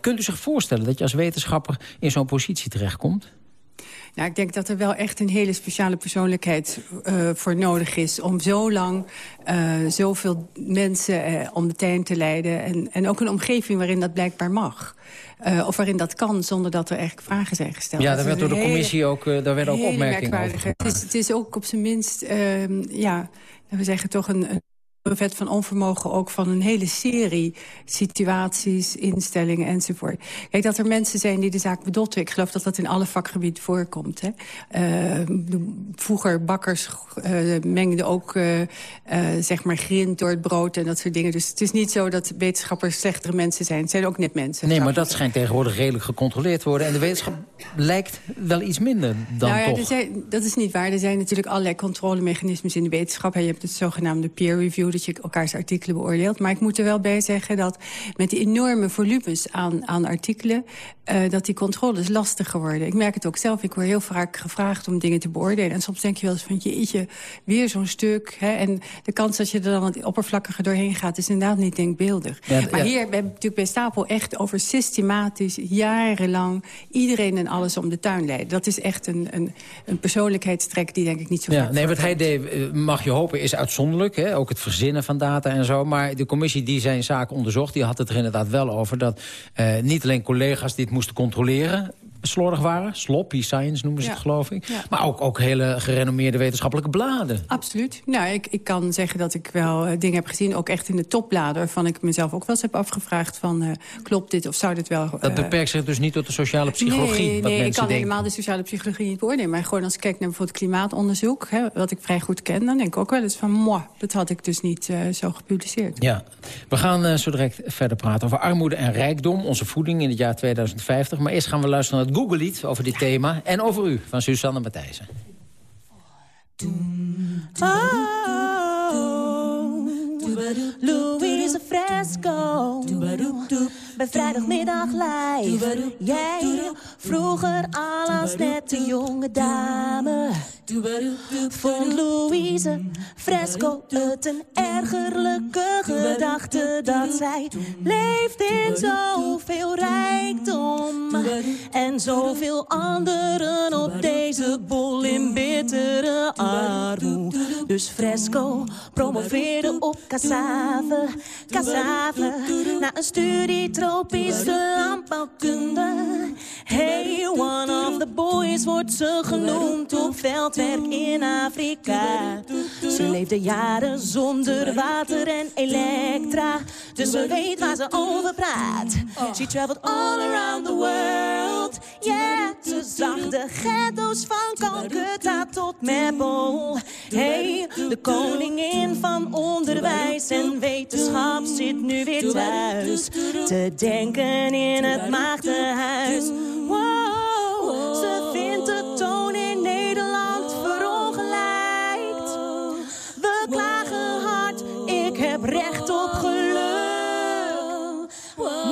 kunt u zich voorstellen dat je als wetenschapper in zo'n positie terechtkomt? Nou, ik denk dat er wel echt een hele speciale persoonlijkheid uh, voor nodig is... om zo lang uh, zoveel mensen uh, om de tuin te leiden. En, en ook een omgeving waarin dat blijkbaar mag. Uh, of waarin dat kan, zonder dat er eigenlijk vragen zijn gesteld. Ja, daar werd door de commissie ook, daar werden ook opmerkingen over het is, het is ook op zijn minst, uh, ja, we zeggen toch een vet van onvermogen ook van een hele serie situaties, instellingen enzovoort. Kijk, dat er mensen zijn die de zaak bedotten. Ik geloof dat dat in alle vakgebieden voorkomt. Hè. Uh, vroeger bakkers uh, mengden ook uh, zeg maar grind door het brood en dat soort dingen. Dus het is niet zo dat wetenschappers slechtere mensen zijn. Het zijn ook net mensen. Nee, maar dat schijnt tegenwoordig redelijk gecontroleerd te worden. En de wetenschap lijkt wel iets minder dan nou ja, toch. Zijn, dat is niet waar. Er zijn natuurlijk allerlei controlemechanismes in de wetenschap. Je hebt het zogenaamde peer review dat je elkaars artikelen beoordeelt. Maar ik moet er wel bij zeggen dat met die enorme volumes aan, aan artikelen... Uh, dat die controles lastiger worden. Ik merk het ook zelf. Ik word heel vaak gevraagd om dingen te beoordelen. En soms denk je wel eens van, jeetje, weer zo'n stuk. Hè? En de kans dat je er dan wat oppervlakkiger doorheen gaat... is inderdaad niet denkbeeldig. maar hier hebben we natuurlijk bij Stapel echt over systematisch... jarenlang iedereen en alles om de tuin leiden. Dat is echt een, een, een persoonlijkheidstrek die denk ik niet zo ja, Nee, wat hij deed, eh, mag je hopen, is uitzonderlijk. Hè? Ook het verzinnen van data en zo. Maar de commissie die zijn zaak onderzocht... die had het er inderdaad wel over dat uh, niet alleen collega's dit moesten controleren slordig waren. Sloppy science noemen ze het, geloof ik. Maar ook, ook hele gerenommeerde wetenschappelijke bladen. Absoluut. Nou, ik, ik kan zeggen dat ik wel uh, dingen heb gezien, ook echt in de topbladen... waarvan ik mezelf ook wel eens heb afgevraagd van... Uh, klopt dit of zou dit wel... Uh, dat beperkt zich dus niet tot de sociale psychologie? Nee, wat nee ik kan denken. helemaal de sociale psychologie niet beoordelen. Maar gewoon als ik kijk naar bijvoorbeeld klimaatonderzoek... Hè, wat ik vrij goed ken, dan denk ik ook wel eens van... moi, dat had ik dus niet zo gepubliceerd. Ja, we gaan zo direct verder praten over armoede en rijkdom. Onze voeding in het jaar 2050. Maar eerst gaan we luisteren naar Google-lied over dit thema. En over u, van Susanne Matthijssen. Oh, Fresco. Bij vrijdagmiddag live. Jij vroeger alles net een jonge dame. Vond Louise Fresco het een ergerlijke gedachte dat zij leeft in zoveel rijkdom. En zoveel anderen op deze bol in bittere armoede. Dus Fresco promoveerde op cassave, cassave. Na een studie tropische landbouwkunde. Hey, one of the boys wordt ze genoemd op veldwerk in Afrika. Ze leefde jaren zonder water en elektra. Dus ze weet waar ze over praat. She traveled all around the world. Yeah, ze zag de ghetto's van Calcutta tot Meppel. Hey, de koningin van onderwijs en wetenschap zit nu weer thuis. Te denken in het maagdenhuis. Wow, ze vindt de toon in Nederland verongelijkt. We klagen hard, ik heb recht op geluk.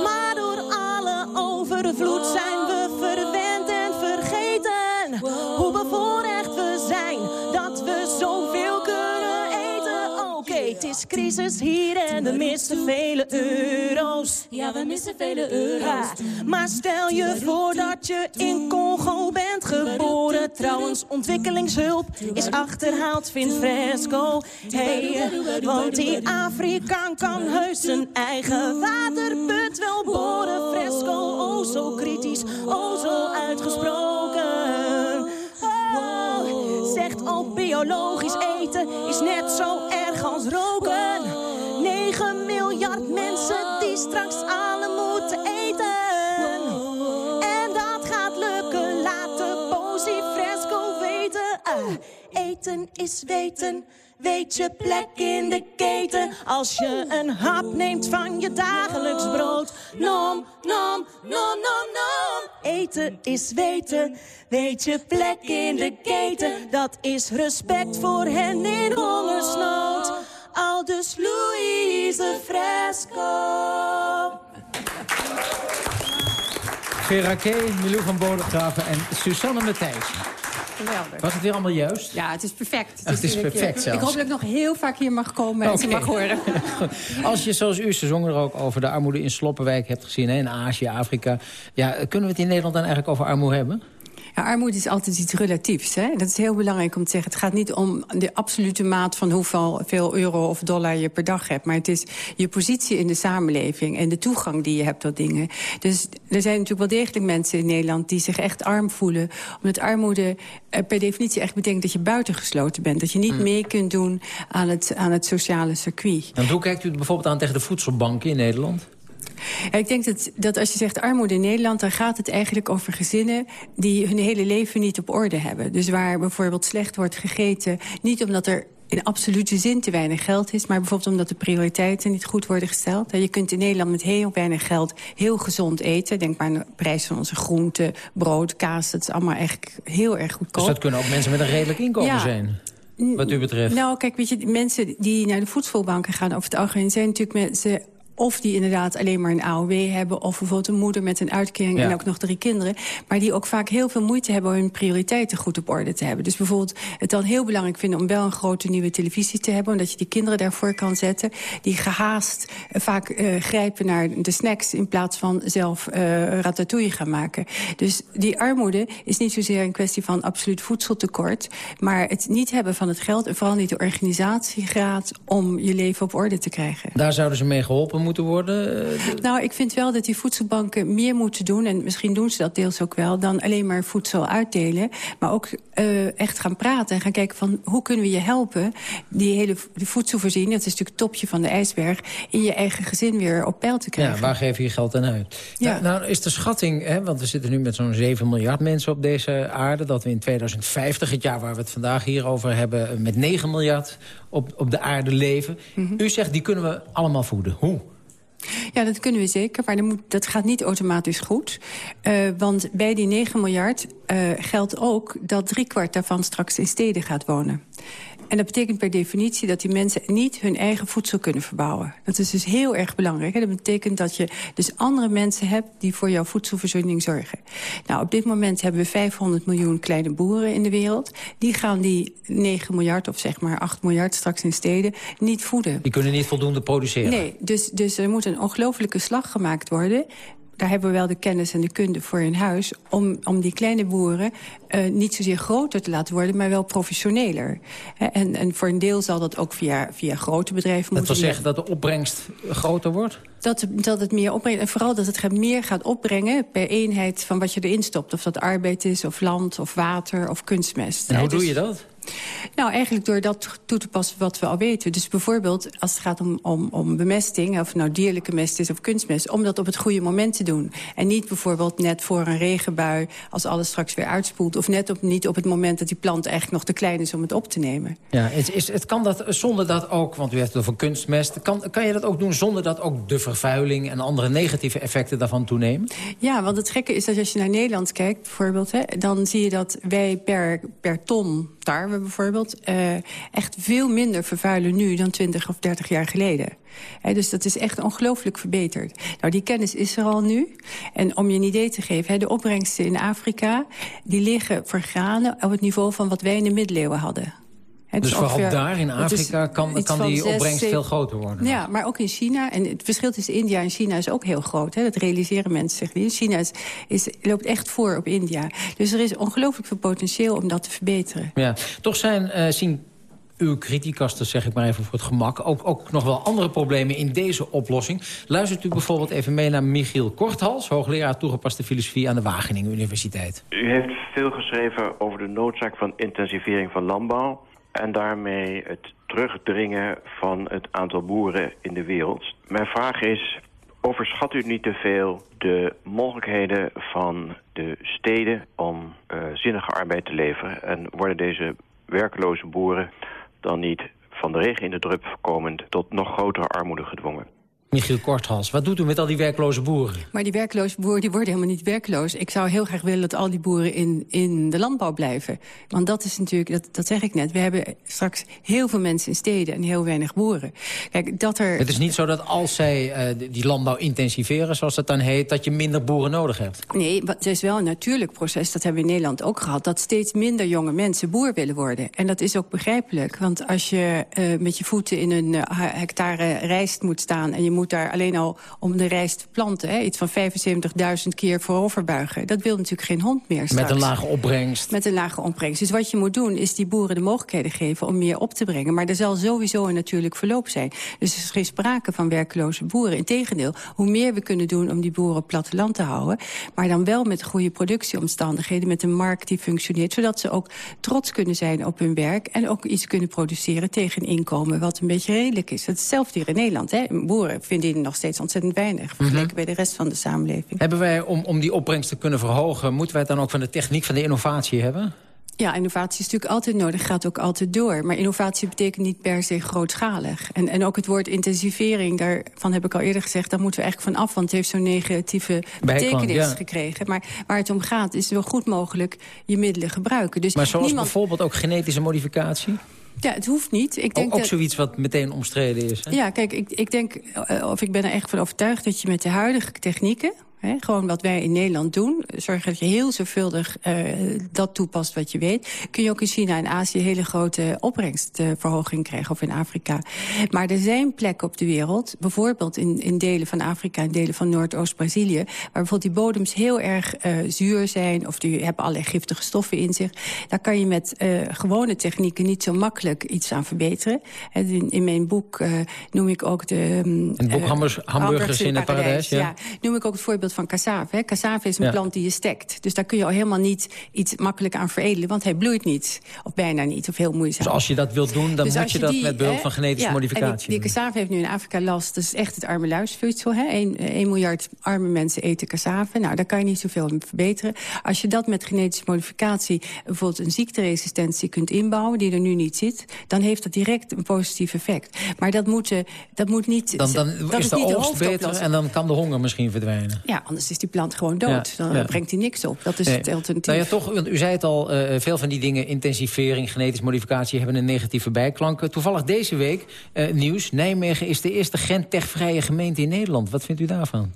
Maar door alle overvloed zijn is crisis hier en we missen vele euro's. Ja, we missen vele euro's. maar stel je voor dat je in Congo bent geboren. Trouwens, ontwikkelingshulp is achterhaald, vindt Fresco. Hey, want die Afrikaan kan heus zijn eigen waterput wel boren. Fresco, oh zo kritisch, oh zo uitgesproken. Oh, zegt al biologisch eten is net zo erg als roken. 9 miljard mensen die straks alle moeten eten. En dat gaat lukken, laat de posie fresco weten. Ah, eten is weten, weet je plek in de keten. Als je een hap neemt van je dagelijks brood. Nom, nom, nom, nom, nom. Eten is weten, weet je plek in de keten. Dat is respect voor hen in hongersnood. Aldus Louise Fresco. Vera K., Milou van Bodegraven en Susanne Matthijs. Geweldig. Was het weer allemaal juist? Ja, het is perfect. het is ik, perfect Ik zelfs. hoop dat ik nog heel vaak hier mag komen en ze mag horen. Als je, zoals u, ze zong er ook over de armoede in Sloppenwijk hebt gezien... Hè, in Azië, Afrika. Ja, kunnen we het in Nederland dan eigenlijk over armoede hebben? Armoede is altijd iets relatiefs. Hè? Dat is heel belangrijk om te zeggen. Het gaat niet om de absolute maat van hoeveel veel euro of dollar je per dag hebt. Maar het is je positie in de samenleving en de toegang die je hebt tot dingen. Dus er zijn natuurlijk wel degelijk mensen in Nederland die zich echt arm voelen. Omdat armoede eh, per definitie echt betekent dat je buitengesloten bent. Dat je niet mee kunt doen aan het, aan het sociale circuit. En hoe kijkt u bijvoorbeeld aan tegen de voedselbanken in Nederland? Ja, ik denk dat, dat als je zegt armoede in Nederland... dan gaat het eigenlijk over gezinnen die hun hele leven niet op orde hebben. Dus waar bijvoorbeeld slecht wordt gegeten... niet omdat er in absolute zin te weinig geld is... maar bijvoorbeeld omdat de prioriteiten niet goed worden gesteld. Je kunt in Nederland met heel weinig geld heel gezond eten. Denk maar aan de prijs van onze groenten, brood, kaas. Dat is allemaal echt heel erg goedkoop. Dus dat kunnen ook mensen met een redelijk inkomen Ja. zijn? wat u betreft? Nou, kijk, weet je, mensen die naar de voedselbanken gaan... over het algemeen zijn natuurlijk mensen of die inderdaad alleen maar een AOW hebben... of bijvoorbeeld een moeder met een uitkering en ook nog drie kinderen... maar die ook vaak heel veel moeite hebben om hun prioriteiten goed op orde te hebben. Dus bijvoorbeeld het dan heel belangrijk vinden om wel een grote nieuwe televisie te hebben... omdat je die kinderen daarvoor kan zetten. Die gehaast uh, vaak uh, grijpen naar de snacks in plaats van zelf uh, ratatouille gaan maken. Dus die armoede is niet zozeer een kwestie van absoluut voedseltekort... maar het niet hebben van het geld en vooral niet de organisatiegraad... om je leven op orde te krijgen. Daar zouden ze mee geholpen moeten moeten worden? Nou, ik vind wel dat die voedselbanken meer moeten doen... en misschien doen ze dat deels ook wel... dan alleen maar voedsel uitdelen. Maar ook uh, echt gaan praten en gaan kijken van... hoe kunnen we je helpen die hele die voedselvoorziening... dat is natuurlijk het topje van de ijsberg... in je eigen gezin weer op peil te krijgen. Ja, waar geef je je geld aan uit? Ja. Nou, nou is de schatting, hè, want we zitten nu met zo'n 7 miljard mensen op deze aarde... dat we in 2050, het jaar waar we het vandaag hier over hebben... met 9 miljard op, op de aarde leven. Mm -hmm. U zegt, die kunnen we allemaal voeden. Hoe? Ja, dat kunnen we zeker, maar dat, gaat niet automatisch goed. Uh, want bij die 9 miljard uh, geldt ook dat driekwart daarvan straks in steden gaat wonen. En dat betekent per definitie dat die mensen niet hun eigen voedsel kunnen verbouwen. Dat is dus heel erg belangrijk. Hè? Dat betekent dat je dus andere mensen hebt die voor jouw voedselvoorziening zorgen. Nou, op dit moment hebben we 500 miljoen kleine boeren in de wereld. Die gaan die 9 miljard of zeg maar 8 miljard straks in steden niet voeden. Die kunnen niet voldoende produceren? Nee, dus, dus er moet een ongelofelijke slag gemaakt worden daar hebben we wel de kennis en de kunde voor in huis... om, om die kleine boeren uh, niet zozeer groter te laten worden... maar wel professioneler. En, en voor een deel zal dat ook via, via grote bedrijven dat moeten... Dat wil zeggen dat de opbrengst groter wordt? Dat, dat het meer opbrengt. En vooral dat het meer gaat opbrengen per eenheid van wat je erin stopt. Of dat arbeid is, of land, of water, of kunstmest. En hoe doe je dat? Nou, eigenlijk door dat toe te passen wat we al weten. Dus bijvoorbeeld als het gaat om, om, om bemesting... of het nou dierlijke mest is of kunstmest... om dat op het goede moment te doen. En niet bijvoorbeeld net voor een regenbui... als alles straks weer uitspoelt. Of net op, niet op het moment dat die plant eigenlijk nog te klein is... om het op te nemen. Ja, het, is, het kan dat zonder dat ook... want u heeft het over kunstmest... Kan, kan je dat ook doen zonder dat ook de vervuiling... en andere negatieve effecten daarvan toenemen? Ja, want het gekke is dat als je naar Nederland kijkt bijvoorbeeld... Hè, dan zie je dat wij per, per ton tarwe bijvoorbeeld... Uh, echt veel minder vervuilen nu dan 20 of 30 jaar geleden. Dus dat is echt ongelooflijk verbeterd. Nou, die kennis is er al nu. En om je een idee te geven, de opbrengsten in Afrika... die liggen voor granen op het niveau van wat wij in de middeleeuwen hadden. Dus, vooral ongeveer, daar in Afrika kan, kan die opbrengst veel groter worden? Ja, maar ook in China. En het verschil tussen India en China is ook heel groot. Hè? Dat realiseren mensen zich niet. China is, is, loopt echt voor op India. Dus er is ongelooflijk veel potentieel om dat te verbeteren. Ja, toch zijn, uh, zien uw kritiekasten, zeg ik maar even voor het gemak... Ook, ook nog wel andere problemen in deze oplossing. Luistert u bijvoorbeeld even mee naar Michiel Korthals... hoogleraar toegepaste filosofie aan de Wageningen Universiteit. U heeft veel geschreven over de noodzaak van intensivering van landbouw... en daarmee het terugdringen van het aantal boeren in de wereld. Mijn vraag is, overschat u niet te veel de mogelijkheden van de steden... om uh, zinnige arbeid te leveren en worden deze werkloze boeren dan niet van de regen in de drup komend tot nog grotere armoede gedwongen. Michiel Korthals, wat doet u met al die werkloze boeren? Maar die werkloze boeren die worden helemaal niet werkloos. Ik zou heel graag willen dat al die boeren in, in de landbouw blijven. Want dat is natuurlijk, dat, dat zeg ik net... we hebben straks heel veel mensen in steden en heel weinig boeren. Kijk, dat er... Het is niet zo dat als zij uh, die landbouw intensiveren, zoals dat dan heet... dat je minder boeren nodig hebt? Nee, het is wel een natuurlijk proces, dat hebben we in Nederland ook gehad... dat steeds minder jonge mensen boer willen worden. En dat is ook begrijpelijk, want als je uh, met je voeten in een uh, hectare rijst moet staan... en je moet moet daar alleen al om de rijst te planten... Hè, iets van 75.000 keer vooroverbuigen. Dat wil natuurlijk geen hond meer straks. Met een lage opbrengst. Met een lage opbrengst. Dus wat je moet doen is die boeren de mogelijkheden geven om meer op te brengen. Maar er zal sowieso een natuurlijk verloop zijn. Dus er is geen sprake van werkloze boeren. Integendeel, hoe meer we kunnen doen om die boeren op platteland te houden... maar dan wel met goede productieomstandigheden... met een markt die functioneert... zodat ze ook trots kunnen zijn op hun werk... en ook iets kunnen produceren tegen een inkomen wat een beetje redelijk is. Dat is hetzelfde hier in Nederland. Hè? Boeren vinden nog steeds ontzettend weinig... vergeleken mm -hmm. bij de rest van de samenleving. Hebben wij, om, om die opbrengst te kunnen verhogen... moeten wij het dan ook van de techniek, van de innovatie hebben? Ja, innovatie is natuurlijk altijd nodig, gaat ook altijd door. Maar innovatie betekent niet per se grootschalig. En, en ook het woord intensivering, daarvan heb ik al eerder gezegd... daar moeten we eigenlijk van af, want het heeft zo'n negatieve betekenis ja. gekregen. Maar waar het om gaat, is wel goed mogelijk je middelen gebruiken. Dus maar zoals niemand... bijvoorbeeld ook genetische modificatie? Ja, het hoeft niet. Ik denk ook, ook dat... zoiets wat meteen omstreden is. Hè? Ja, kijk, ik, ik denk, uh, of ik ben er echt van overtuigd... dat je met de huidige technieken He, gewoon wat wij in Nederland doen. Zorg dat je heel zorgvuldig uh, dat toepast wat je weet. Kun je ook in China en Azië hele grote opbrengstverhoging krijgen. Of in Afrika. Maar er zijn plekken op de wereld. Bijvoorbeeld in, in delen van Afrika en delen van Noordoost-Brazilië. Waar bijvoorbeeld die bodems heel erg uh, zuur zijn. Of die hebben allerlei giftige stoffen in zich. Daar kan je met uh, gewone technieken niet zo makkelijk iets aan verbeteren. In, in mijn boek noem ik ook de... Um, het boek Hamburgers, Hamburgers in het Paradijs. ja. ja. Noem ik ook het voorbeeld van cassave. Cassave is een ja. plant die je stekt. Dus daar kun je al helemaal niet iets makkelijk aan veredelen. Want hij bloeit niet. Of bijna niet. Of heel moeizaam. Dus als je dat wilt doen, dan dus moet je, je dat die, met behulp van genetische ja, modificatie die, die cassave heeft nu in Afrika last. Dat is echt het arme luisvoedsel. 1 miljard arme mensen eten cassave. Nou, daar kan je niet zoveel mee verbeteren. Als je dat met genetische modificatie... bijvoorbeeld een ziekteresistentie kunt inbouwen... die er nu niet zit... dan heeft dat direct een positief effect. Maar dat moet, dat moet niet... Dan, dan is de oogst beter en dan kan de honger misschien verdwijnen. Ja, anders is die plant gewoon dood. Ja, dan ja. brengt hij niks op. Dat is nee. het alternatief. Nou ja, toch, want u zei het al, uh, veel van die dingen... intensivering, genetische modificatie... hebben een negatieve bijklank. Toevallig deze week uh, nieuws. Nijmegen is de eerste gentechvrije gemeente in Nederland. Wat vindt u daarvan?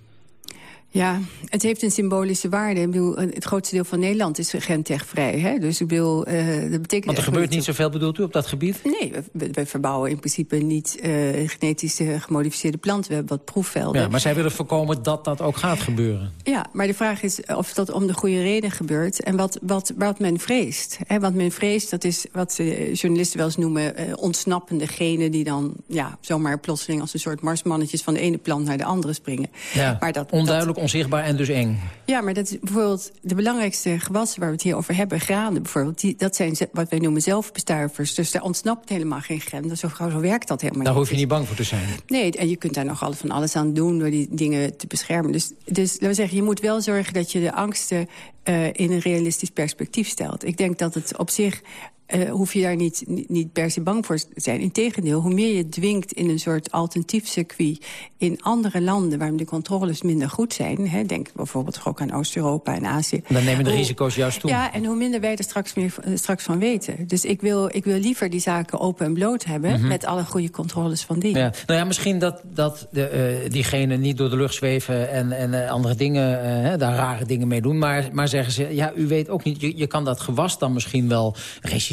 Ja, het heeft een symbolische waarde. Ik bedoel, het grootste deel van Nederland is gentechvrij. Hè? Dus ik bedoel, uh, dat betekent... Want er gebeurt niet zoveel, bedoelt u, op dat gebied? Nee, we, we verbouwen in principe niet uh, genetisch gemodificeerde planten. We hebben wat proefvelden. Ja, maar zij willen voorkomen dat dat ook gaat gebeuren. Ja, maar de vraag is of dat om de goede reden gebeurt... en wat, wat, wat men vreest. Hè? Wat men vreest, dat is wat journalisten wel eens noemen... Uh, ontsnappende genen die dan ja, zomaar plotseling... als een soort marsmannetjes van de ene plant naar de andere springen. Ja, maar dat, onduidelijk, onzichtbaar en dus eng. Ja, maar dat is bijvoorbeeld de belangrijkste gewassen waar we het hier over hebben. Granen bijvoorbeeld, die, dat zijn wat wij noemen zelfbestuivers. Dus daar ontsnapt helemaal geen gen. Zo, zo werkt dat helemaal daar niet. hoef je niet bang voor te zijn. Nee, en je kunt daar nog alles van alles aan doen door die dingen te beschermen. Dus, dus laten we zeggen, je moet wel zorgen dat je de angsten uh, in een realistisch perspectief stelt. Ik denk dat het op zich uh, hoef je daar niet, niet, niet per se bang voor te zijn. Integendeel, hoe meer je dwingt in een soort alternatief circuit... in andere landen waar de controles minder goed zijn... Hè, denk bijvoorbeeld ook aan Oost-Europa en Azië... Dan nemen de hoe, risico's juist toe. Ja, en hoe minder wij er straks, meer, straks van weten. Dus ik wil, ik wil liever die zaken open en bloot hebben... Mm -hmm. met alle goede controles van die. Ja. Nou ja, misschien dat, dat de, uh, diegenen niet door de lucht zweven... en, en uh, andere dingen, daar rare dingen mee doen. Maar, maar zeggen ze, ja, u weet ook niet... Je, je kan dat gewas dan misschien wel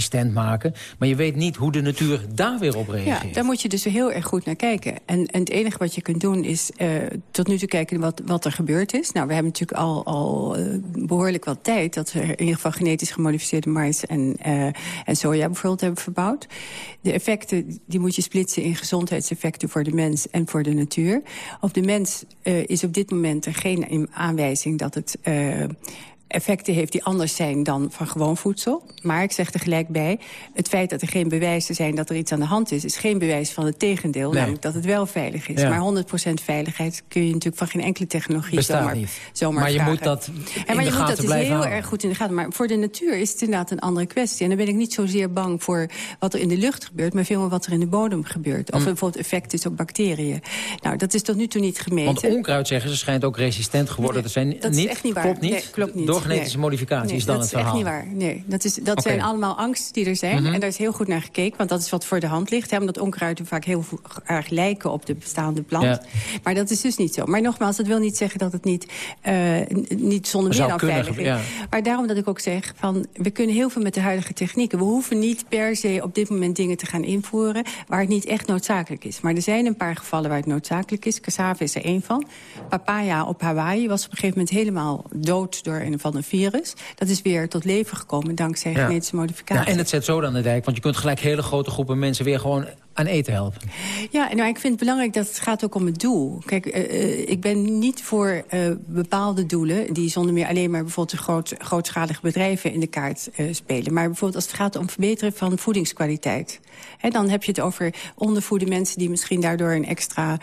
resistent maken. Maar je weet niet hoe de natuur daar weer op reageert. Ja, daar moet je dus heel erg goed naar kijken. En, en het enige wat je kunt doen is uh, tot nu toe kijken wat, wat er gebeurd is. Nou, we hebben natuurlijk al, al uh, behoorlijk wat tijd... dat we in ieder geval genetisch gemodificeerde mais en, uh, en soja bijvoorbeeld hebben verbouwd. De effecten die moet je splitsen in gezondheidseffecten voor de mens en voor de natuur. Op de mens is op dit moment er geen aanwijzing dat het effecten heeft die anders zijn dan van gewoon voedsel. Maar ik zeg er gelijk bij, het feit dat er geen bewijzen zijn dat er iets aan de hand is... is geen bewijs van het tegendeel, nee. namelijk dat het wel veilig is. Ja. Maar 100% veiligheid kun je natuurlijk van geen enkele technologie Bestaat zomaar, niet. zomaar Maar je vragen. moet dat in en maar de je moet dat blijven heel houden. erg goed in de gaten. Maar voor de natuur is het inderdaad een andere kwestie. En dan ben ik niet zozeer bang voor wat er in de lucht gebeurt... maar veel meer wat er in de bodem gebeurt. Of Mm. bijvoorbeeld effect is op bacteriën. Nou, dat is tot nu toe niet gemeten. Want onkruid, zeggen ze, schijnt ook resistent geworden Nee, te zijn. dat is niet, echt niet waar. Klopt niet? Nee, klopt niet. Door genetische Nee. modificatie Nee, is dan dat het is echt verhaal. niet waar. Nee, dat, is, dat zijn allemaal angsten die er zijn. Mhm. En daar is heel goed naar gekeken. Want dat is wat voor de hand ligt. Hè, omdat onkruiden vaak heel erg lijken op de bestaande plant. Ja. Maar dat is dus niet zo. Maar nogmaals, dat wil niet zeggen dat het niet, eh, niet zonder meer dan kunnen veilig is. Maar daarom dat ik ook zeg, van, we kunnen heel veel met de huidige technieken. We hoeven niet per se op dit moment dingen te gaan invoeren... waar het niet echt noodzakelijk is. Maar er zijn een paar gevallen waar het noodzakelijk is. Cassave is er één van. Papaya op Hawaii was op een gegeven moment helemaal dood... door een ander virus. Dat is weer tot leven gekomen dankzij Ja. genetische modificatie. Ja, en het zet zo aan de dijk, want je kunt gelijk hele grote groepen mensen weer gewoon aan eten helpen. Ja, nou, ik vind het belangrijk dat het gaat ook om het doel. Kijk, uh, uh, ik ben niet voor uh, bepaalde doelen... die zonder meer alleen maar bijvoorbeeld de groot, grootschalige bedrijven in de kaart spelen. Maar bijvoorbeeld als het gaat om verbeteren van voedingskwaliteit. Hè, dan heb je het over ondervoede mensen... die misschien daardoor een extra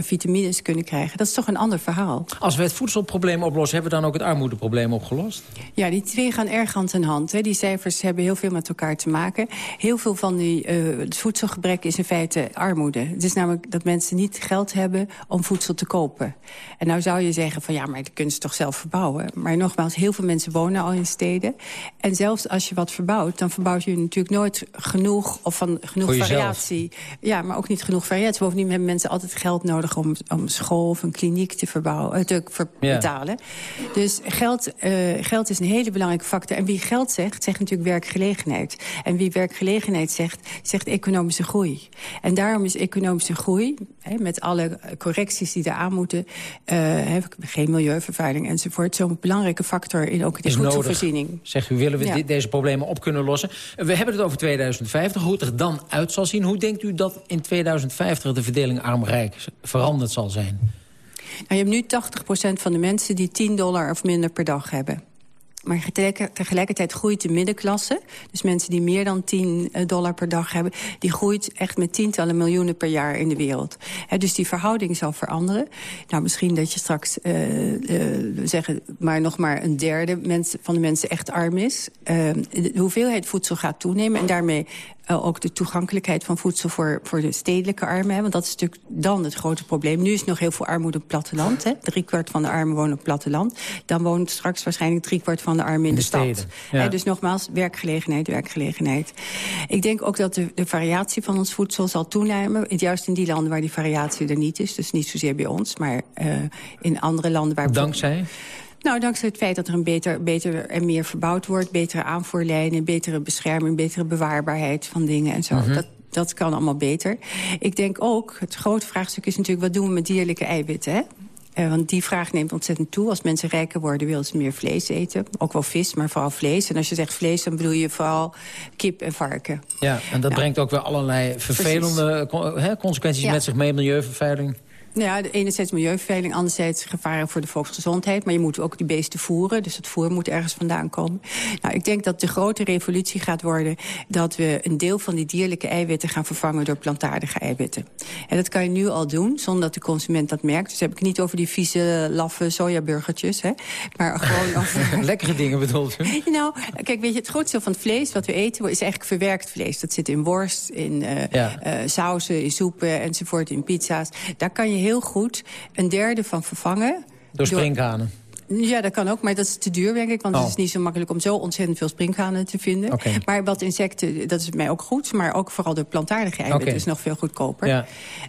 vitamines kunnen krijgen. Dat is toch een ander verhaal. Als we het voedselprobleem oplossen, hebben we dan ook het armoedeprobleem opgelost? Ja, die twee gaan erg hand in hand. Hè. Die cijfers hebben heel veel met elkaar te maken. Heel veel van die, het voedselgebrek is is in feite armoede. Het is namelijk dat mensen niet geld hebben om voedsel te kopen. En nou zou je zeggen van ja, maar dat kunnen ze toch zelf verbouwen. Maar nogmaals, heel veel mensen wonen al in steden. En zelfs als je wat verbouwt, dan verbouwt je natuurlijk nooit genoeg... of van genoeg variatie. Ja, maar ook niet genoeg variatie. Bovendien hebben mensen altijd geld nodig om, om school of een kliniek te, verbouwen, eh, te betalen. Dus geld, uh, geld is een hele belangrijke factor. En wie geld zegt, zegt natuurlijk werkgelegenheid. En wie werkgelegenheid zegt, zegt economische groei. En daarom is economische groei, hè, met alle correcties die eraan moeten... Uh, geen milieuvervuiling enzovoort... zo'n belangrijke factor in ook de voedselvoorziening. Zegt u, willen we deze problemen op kunnen lossen? We hebben het over 2050, hoe het er dan uit zal zien. Hoe denkt u dat in 2050 de verdeling arm-rijk veranderd zal zijn? Nou, je hebt nu 80% van de mensen die 10 dollar of minder per dag hebben. Maar tegelijkertijd groeit de middenklasse. Dus mensen die meer dan 10 eh, dollar per dag hebben... die groeit echt met tientallen miljoenen per jaar in de wereld. dus die verhouding zal veranderen. Nou, misschien dat je straks uh, zeggen... maar nog maar een derde van de mensen echt arm is. de hoeveelheid voedsel gaat toenemen... en daarmee uh, ook de toegankelijkheid van voedsel voor, voor de stedelijke armen. Hè, want dat is natuurlijk dan het grote probleem. Nu is nog heel veel armoede op het platteland. Hè. Driekwart van de armen wonen op het platteland. Dan woont straks waarschijnlijk driekwart van de armen in, de, stad. Hè, dus nogmaals, werkgelegenheid, werkgelegenheid. Ik denk ook dat de, de variatie van ons voedsel zal toenemen. Juist in die landen waar die variatie er niet is. Dus niet zozeer bij ons, maar uh, in andere landen waar... Dankzij? Nou, dankzij het feit dat er een beter, beter en meer verbouwd wordt... betere aanvoerlijnen, betere bescherming, betere bewaarbaarheid van dingen en zo. Mhm. dat, dat kan allemaal beter. Ik denk ook, het grote vraagstuk is natuurlijk... wat doen we met dierlijke eiwitten, hè? Uh, want die vraag neemt ontzettend toe. Als mensen rijker worden, willen ze meer vlees eten. Ook wel vis, maar vooral vlees. En als je zegt vlees, dan bedoel je vooral kip en varken. Ja, en dat brengt ook weer allerlei vervelende consequenties met zich mee. Milieuvervuiling. Ja, enerzijds milieuvervuiling, anderzijds gevaren voor de volksgezondheid. Maar je moet ook die beesten voeren, dus het voer moet ergens vandaan komen. Nou, ik denk dat de grote revolutie gaat worden... dat we een deel van die dierlijke eiwitten gaan vervangen door plantaardige eiwitten. En dat kan je nu al doen, zonder dat de consument dat merkt. Dus heb ik niet over die vieze, laffe sojaburgertjes, hè. Maar gewoon over... Lekkere dingen bedoelt u? Nou, kijk, weet je, het grootste van het vlees wat we eten... is eigenlijk verwerkt vlees. Dat zit in worst, in uh, ja. uh, sauzen, in soepen enzovoort, in pizza's. Daar kan je heel goed een derde van vervangen. Door sprinkhanen? Ja, dat kan ook, maar dat is te duur, denk ik. Want het is oh. niet zo makkelijk om zo ontzettend veel sprinkhanen te vinden. Maar wat insecten, dat is mij ook goed. Maar ook vooral de plantaardige eiwitten okay. is nog veel goedkoper. Ja.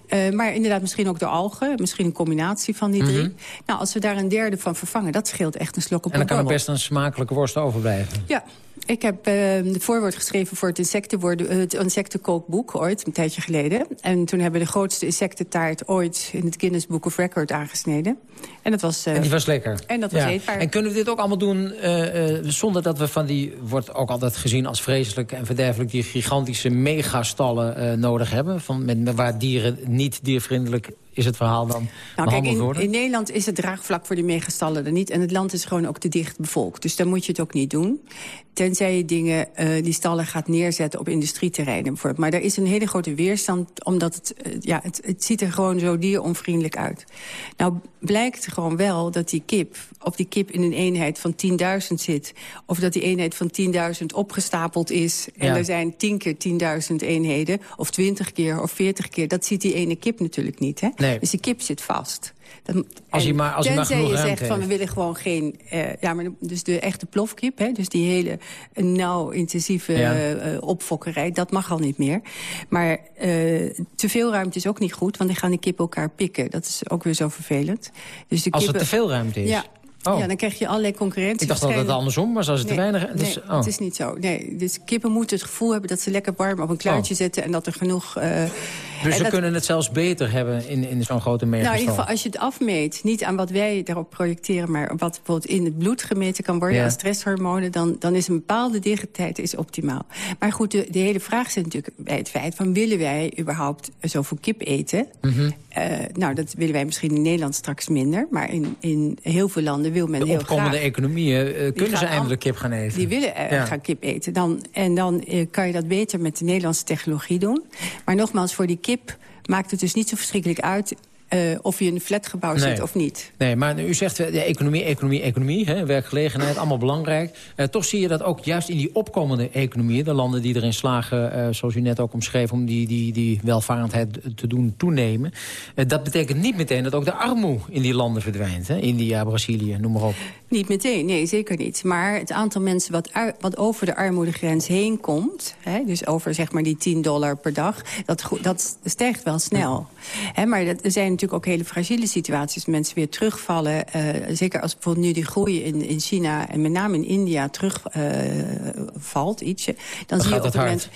Uh, maar inderdaad, misschien ook de algen. Misschien een combinatie van die drie. Mhm. Nou, als we daar een derde van vervangen, dat scheelt echt een slok op En dan kan er best een smakelijke worst overblijven. Ja, ik heb uh, ehm, het voorwoord geschreven voor het, insectenwoord, het insectenkookboek ooit, een tijdje geleden. En toen hebben we de grootste insectentaart ooit in het Guinness Book of Record aangesneden. En dat was... Uh, en die was lekker. En dat was ja. eetbaar. En kunnen we dit ook allemaal doen uh, zonder dat we van die... wordt ook altijd gezien als vreselijk en verderfelijk... die gigantische megastallen nodig hebben... Van, met, waar dieren niet diervriendelijk is het verhaal dan nou, kijk, in, in, Nederland is het draagvlak voor die megastallen er niet. En het land is gewoon ook te dicht bevolkt. Dus dan moet je het ook niet doen. Tenzij je dingen, uh, die stallen gaat neerzetten op industrieterreinen bijvoorbeeld. Maar er is een hele grote weerstand, omdat het, uh, ja, het, het ziet er gewoon zo dieronvriendelijk uit. Nou blijkt gewoon wel dat die kip, of die kip in een eenheid van 10.000 zit... of dat die eenheid van 10.000 opgestapeld is... en ja. er zijn 10 keer 10.000 eenheden, of 20 keer of 40 keer... dat ziet die ene kip natuurlijk niet, hè? Nee. Dus die kip zit vast. Als je maar, als je maar je zegt van we willen gewoon geen... Uh, ja, maar dus de echte plofkip, hè, dus die hele nauw intensieve ja. uh, opfokkerij... dat mag al niet meer. Maar uh, te veel ruimte is ook niet goed, want dan gaan die kippen elkaar pikken. Dat is ook weer zo vervelend. Dus de als er te veel ruimte is? Ja, Oh. Ja, dan krijg je allerlei concurrentie. Ik dacht dat het andersom was als het nee, te weinig... Dus, nee, oh. het is niet zo. Nee, dus kippen moeten het gevoel hebben dat ze lekker warm op een kluitje oh. zetten... en dat er genoeg... Uh, dus ze kunnen het zelfs beter hebben in, in zo'n grote megastal? Nou, in ieder geval als je het afmeet, niet aan wat wij daarop projecteren... maar wat bijvoorbeeld in het bloed gemeten kan worden ja. als stresshormonen... Dan, dan is een bepaalde dichtheid is optimaal. Maar goed, de, de hele vraag zit natuurlijk bij het feit... van willen wij überhaupt zoveel kip eten? Mm -hmm. uh, nou, dat willen wij misschien in Nederland straks minder... maar in, in heel veel landen wil men de heel graag de economieën uh, kunnen ze eindelijk kip gaan eten. Die willen ja. gaan kip eten. Dan, en dan uh, kan je dat beter met de Nederlandse technologie doen. Maar nogmaals, voor die kip maakt het dus niet zo verschrikkelijk uit... of je in een flatgebouw zit of niet. Nee, maar u zegt de economie, economie, economie, hè, werkgelegenheid, allemaal belangrijk. toch zie je dat ook juist in die opkomende economieën... de landen die erin slagen, zoals u net ook omschreef... om die, die, die welvarendheid te doen toenemen. dat betekent niet meteen dat ook de armoede in die landen verdwijnt. Hè? India, Brazilië, noem maar op. Niet meteen, nee, zeker niet. Maar het aantal mensen wat, wat over de armoedegrens heen komt... Hè, dus over zeg maar die 10 dollar per dag, dat, dat stijgt wel snel. Hè, maar dat, er zijn natuurlijk ook hele fragiele situaties. Mensen weer terugvallen. Uh, zeker als bijvoorbeeld nu die groei in, in China... en met name in India terugvalt, uh, ietsje. Dan, zie je op moment...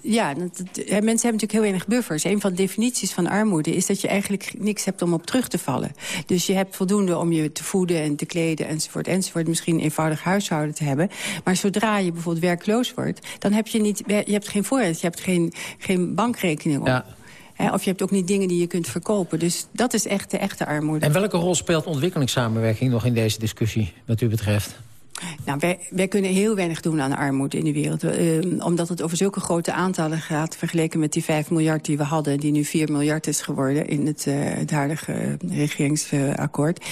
Ja, dat, mensen hebben natuurlijk heel weinig buffers. Een van de definities van armoede is dat je eigenlijk niks hebt om op terug te vallen. Dus je hebt voldoende om je te voeden en te kleden enzovoort enzovoort. Misschien een eenvoudig huishouden te hebben. Maar zodra je bijvoorbeeld werkloos wordt... dan heb je, niet, je hebt geen voorraad, je hebt geen, geen bankrekening op. Ja. Of je hebt ook niet dingen die je kunt verkopen. Dus dat is echt de echte armoede. En welke rol speelt ontwikkelingssamenwerking nog in deze discussie wat u betreft? Nou, wij, kunnen heel weinig doen aan armoede in de wereld. Uh, omdat het over zulke grote aantallen gaat... vergeleken met die 5 miljard die we hadden... die nu 4 miljard is geworden in het, uh, huidige regeringsakkoord.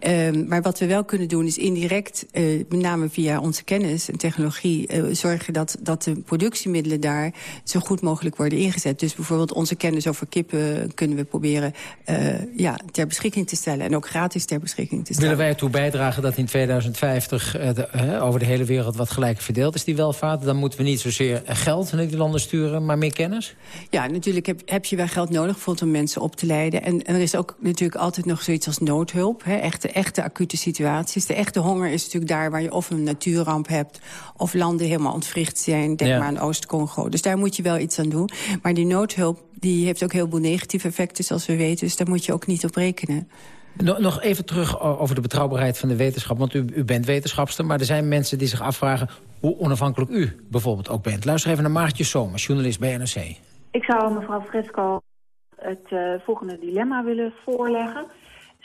Uh, maar wat we wel kunnen doen is indirect... Eh, met name via onze kennis en technologie... Eh, zorgen dat, dat de productiemiddelen daar zo goed mogelijk worden ingezet. Dus bijvoorbeeld onze kennis over kippen... kunnen we proberen ja, ter beschikking te stellen. En ook gratis ter beschikking te stellen. Willen wij ertoe bijdragen dat in 2050 uh, over de hele wereld wat gelijker verdeeld is, die welvaart. Dan moeten we niet zozeer geld naar die landen sturen, maar meer kennis? Ja, natuurlijk heb, heb je wel geld nodig bijvoorbeeld om mensen op te leiden. En, en er is ook natuurlijk altijd nog zoiets als noodhulp. Hè, echte, echte acute situaties. De echte honger is natuurlijk daar waar je of een natuurramp hebt... of landen helemaal ontwricht zijn. Denk maar aan Oost-Congo. Dus daar moet je wel iets aan doen. Maar die noodhulp die heeft ook heel veel negatieve effecten, zoals we weten. Dus daar moet je ook niet op rekenen. Nog even terug over de betrouwbaarheid van de wetenschap. Want u, u bent wetenschapster, maar er zijn mensen die zich afvragen... hoe onafhankelijk u bijvoorbeeld ook bent. Luister even naar Maartje Somers, journalist bij NRC. Ik zou mevrouw Fresco het uh, volgende dilemma willen voorleggen.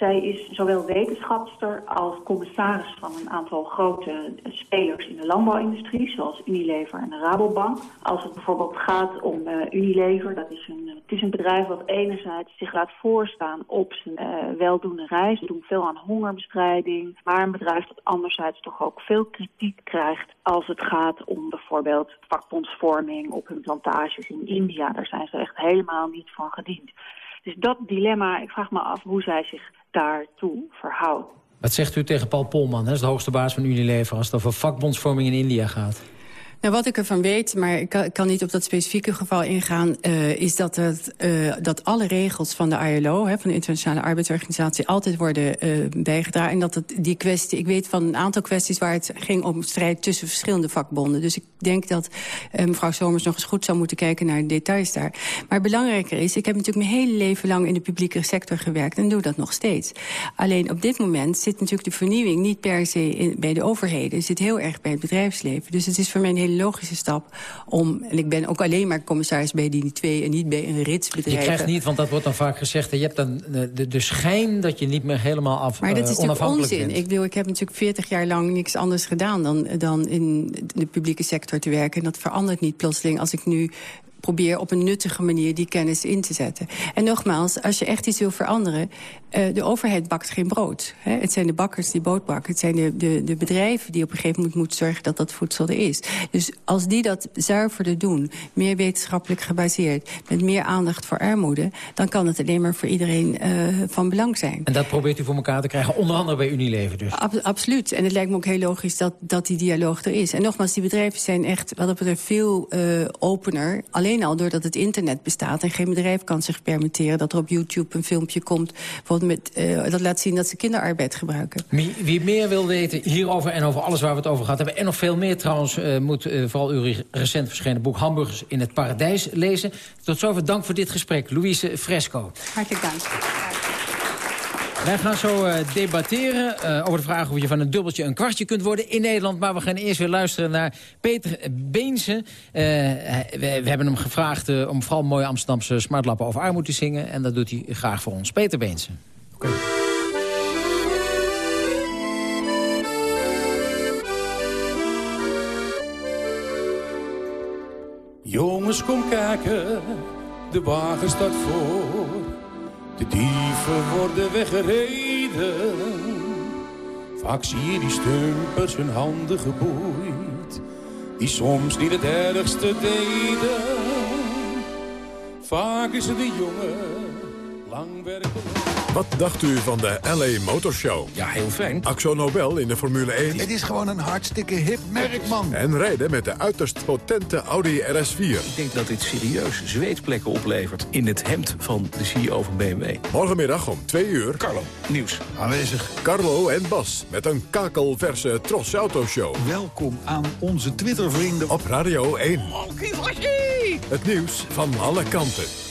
Zij is zowel wetenschapster als commissaris van een aantal grote spelers in de landbouwindustrie, zoals Unilever en de Rabobank. Als het bijvoorbeeld gaat om uh, Unilever, dat is een, het is een bedrijf wat enerzijds zich laat voorstaan op zijn uh, weldoende reis. Ze doen veel aan hongerbestrijding, maar een bedrijf dat anderzijds toch ook veel kritiek krijgt als het gaat om bijvoorbeeld vakbondsvorming op hun plantages in India. Daar zijn ze echt helemaal niet van gediend. Dus dat dilemma, ik vraag me af hoe zij zich daartoe verhoudt. Wat zegt u tegen Paul Polman, dat is de hoogste baas van Unilever... als het over vakbondsvorming in India gaat? Nou, wat ik ervan weet, maar ik kan, ik kan niet op dat specifieke geval ingaan... Uh, is dat, het, uh, dat alle regels van de ILO, hè, van de Internationale Arbeidsorganisatie... altijd worden uh, bijgedragen. En dat het, die kwestie, ik weet van een aantal kwesties waar het ging om strijd tussen verschillende vakbonden. Dus ik denk dat mevrouw Somers nog eens goed zou moeten kijken naar de details daar. Maar belangrijker is, ik heb natuurlijk mijn hele leven lang in de publieke sector gewerkt... en doe dat nog steeds. Alleen op dit moment zit natuurlijk de vernieuwing niet per se bij de overheden. Het zit heel erg bij het bedrijfsleven. Dus het is voor mij een hele logische stap om... en ik ben ook alleen maar commissaris bij die twee en niet bij een ritsbedrijf. Je krijgt niet, want dat wordt dan vaak gezegd... je hebt dan de, de schijn dat je niet meer helemaal af, Maar dat is uh, natuurlijk onzin. Bent. Ik, bedoel, ik heb natuurlijk 40 jaar lang niks anders gedaan... Dan, dan in de publieke sector te werken. En dat verandert niet plotseling als ik nu probeer op een nuttige manier die kennis in te zetten. En nogmaals, als je echt iets wil veranderen... Uh, de overheid bakt geen brood. Hè? Het zijn de bakkers die brood bakken. Het zijn de, de, de bedrijven die op een gegeven moment moeten zorgen... dat dat voedsel er is. Dus als die dat zuiverder doen, meer wetenschappelijk gebaseerd... met meer aandacht voor armoede... dan kan het alleen maar voor iedereen uh, van belang zijn. En dat probeert u voor elkaar te krijgen, onder andere bij Unilever dus? Ab absoluut. En het lijkt me ook heel logisch dat, dat die dialoog er is. En nogmaals, die bedrijven zijn echt wat dat betreft veel uh, opener... Alleen alleen al doordat het internet bestaat... en geen bedrijf kan zich permitteren dat er op YouTube een filmpje komt... Met, uh, dat laat zien dat ze kinderarbeid gebruiken. Wie, wie, meer wil weten hierover en over alles waar we het over gehad hebben... en nog veel meer trouwens, uh, moet uh, vooral uw recent verschenen boek... Hamburgers in het Paradijs lezen. Tot zover dank voor dit gesprek. Louise Fresco. Hartelijk dank. Wij gaan zo uh, debatteren uh, over de vraag of je van een dubbeltje een kwartje kunt worden in Nederland. Maar we gaan eerst weer luisteren naar Peter Beense. Uh, we, hebben hem gevraagd om vooral mooie Amsterdamse smartlappen over armoede te zingen. En dat doet hij graag voor ons. Peter Beense. Okay. Jongens, kom kijken, de wagen staat voor. De dieven worden weggereden. Vaak zie je die stumpers hun handen geboeid. Die soms niet het ergste deden. Vaak is het de jongen, lang werken. Wat dacht u van de LA Motor Show? Ja, heel fijn. Axo Nobel in de Formule 1. Het is gewoon een hartstikke hip merk, man. En rijden met de uiterst potente Audi RS4. Ik denk dat dit serieus zweetplekken oplevert in het hemd van de CEO van BMW. Morgenmiddag om 2 uur. Carlo, nieuws. Aanwezig. Carlo en Bas met een kakelverse Tros Autoshow. Welkom aan onze Twitter-vrienden. Op Radio 1. Het nieuws van alle kanten.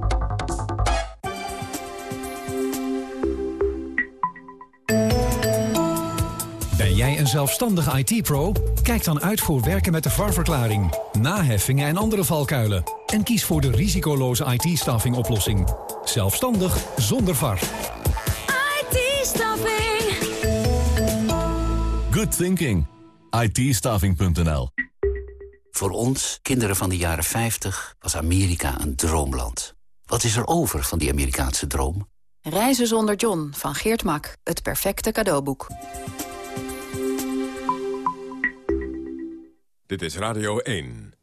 Jij een zelfstandige IT-pro? Kijk dan uit voor werken met de VAR-verklaring, naheffingen en andere valkuilen. En kies voor de risicoloze IT-staffing oplossing. Zelfstandig zonder VAR. IT-staffing. Good thinking. IT-staffing.nl Voor ons, kinderen van de jaren 50, was Amerika een droomland. Wat is er over van die Amerikaanse droom? Reizen zonder John van Geert Mak. Het perfecte cadeauboek. Dit is Radio 1.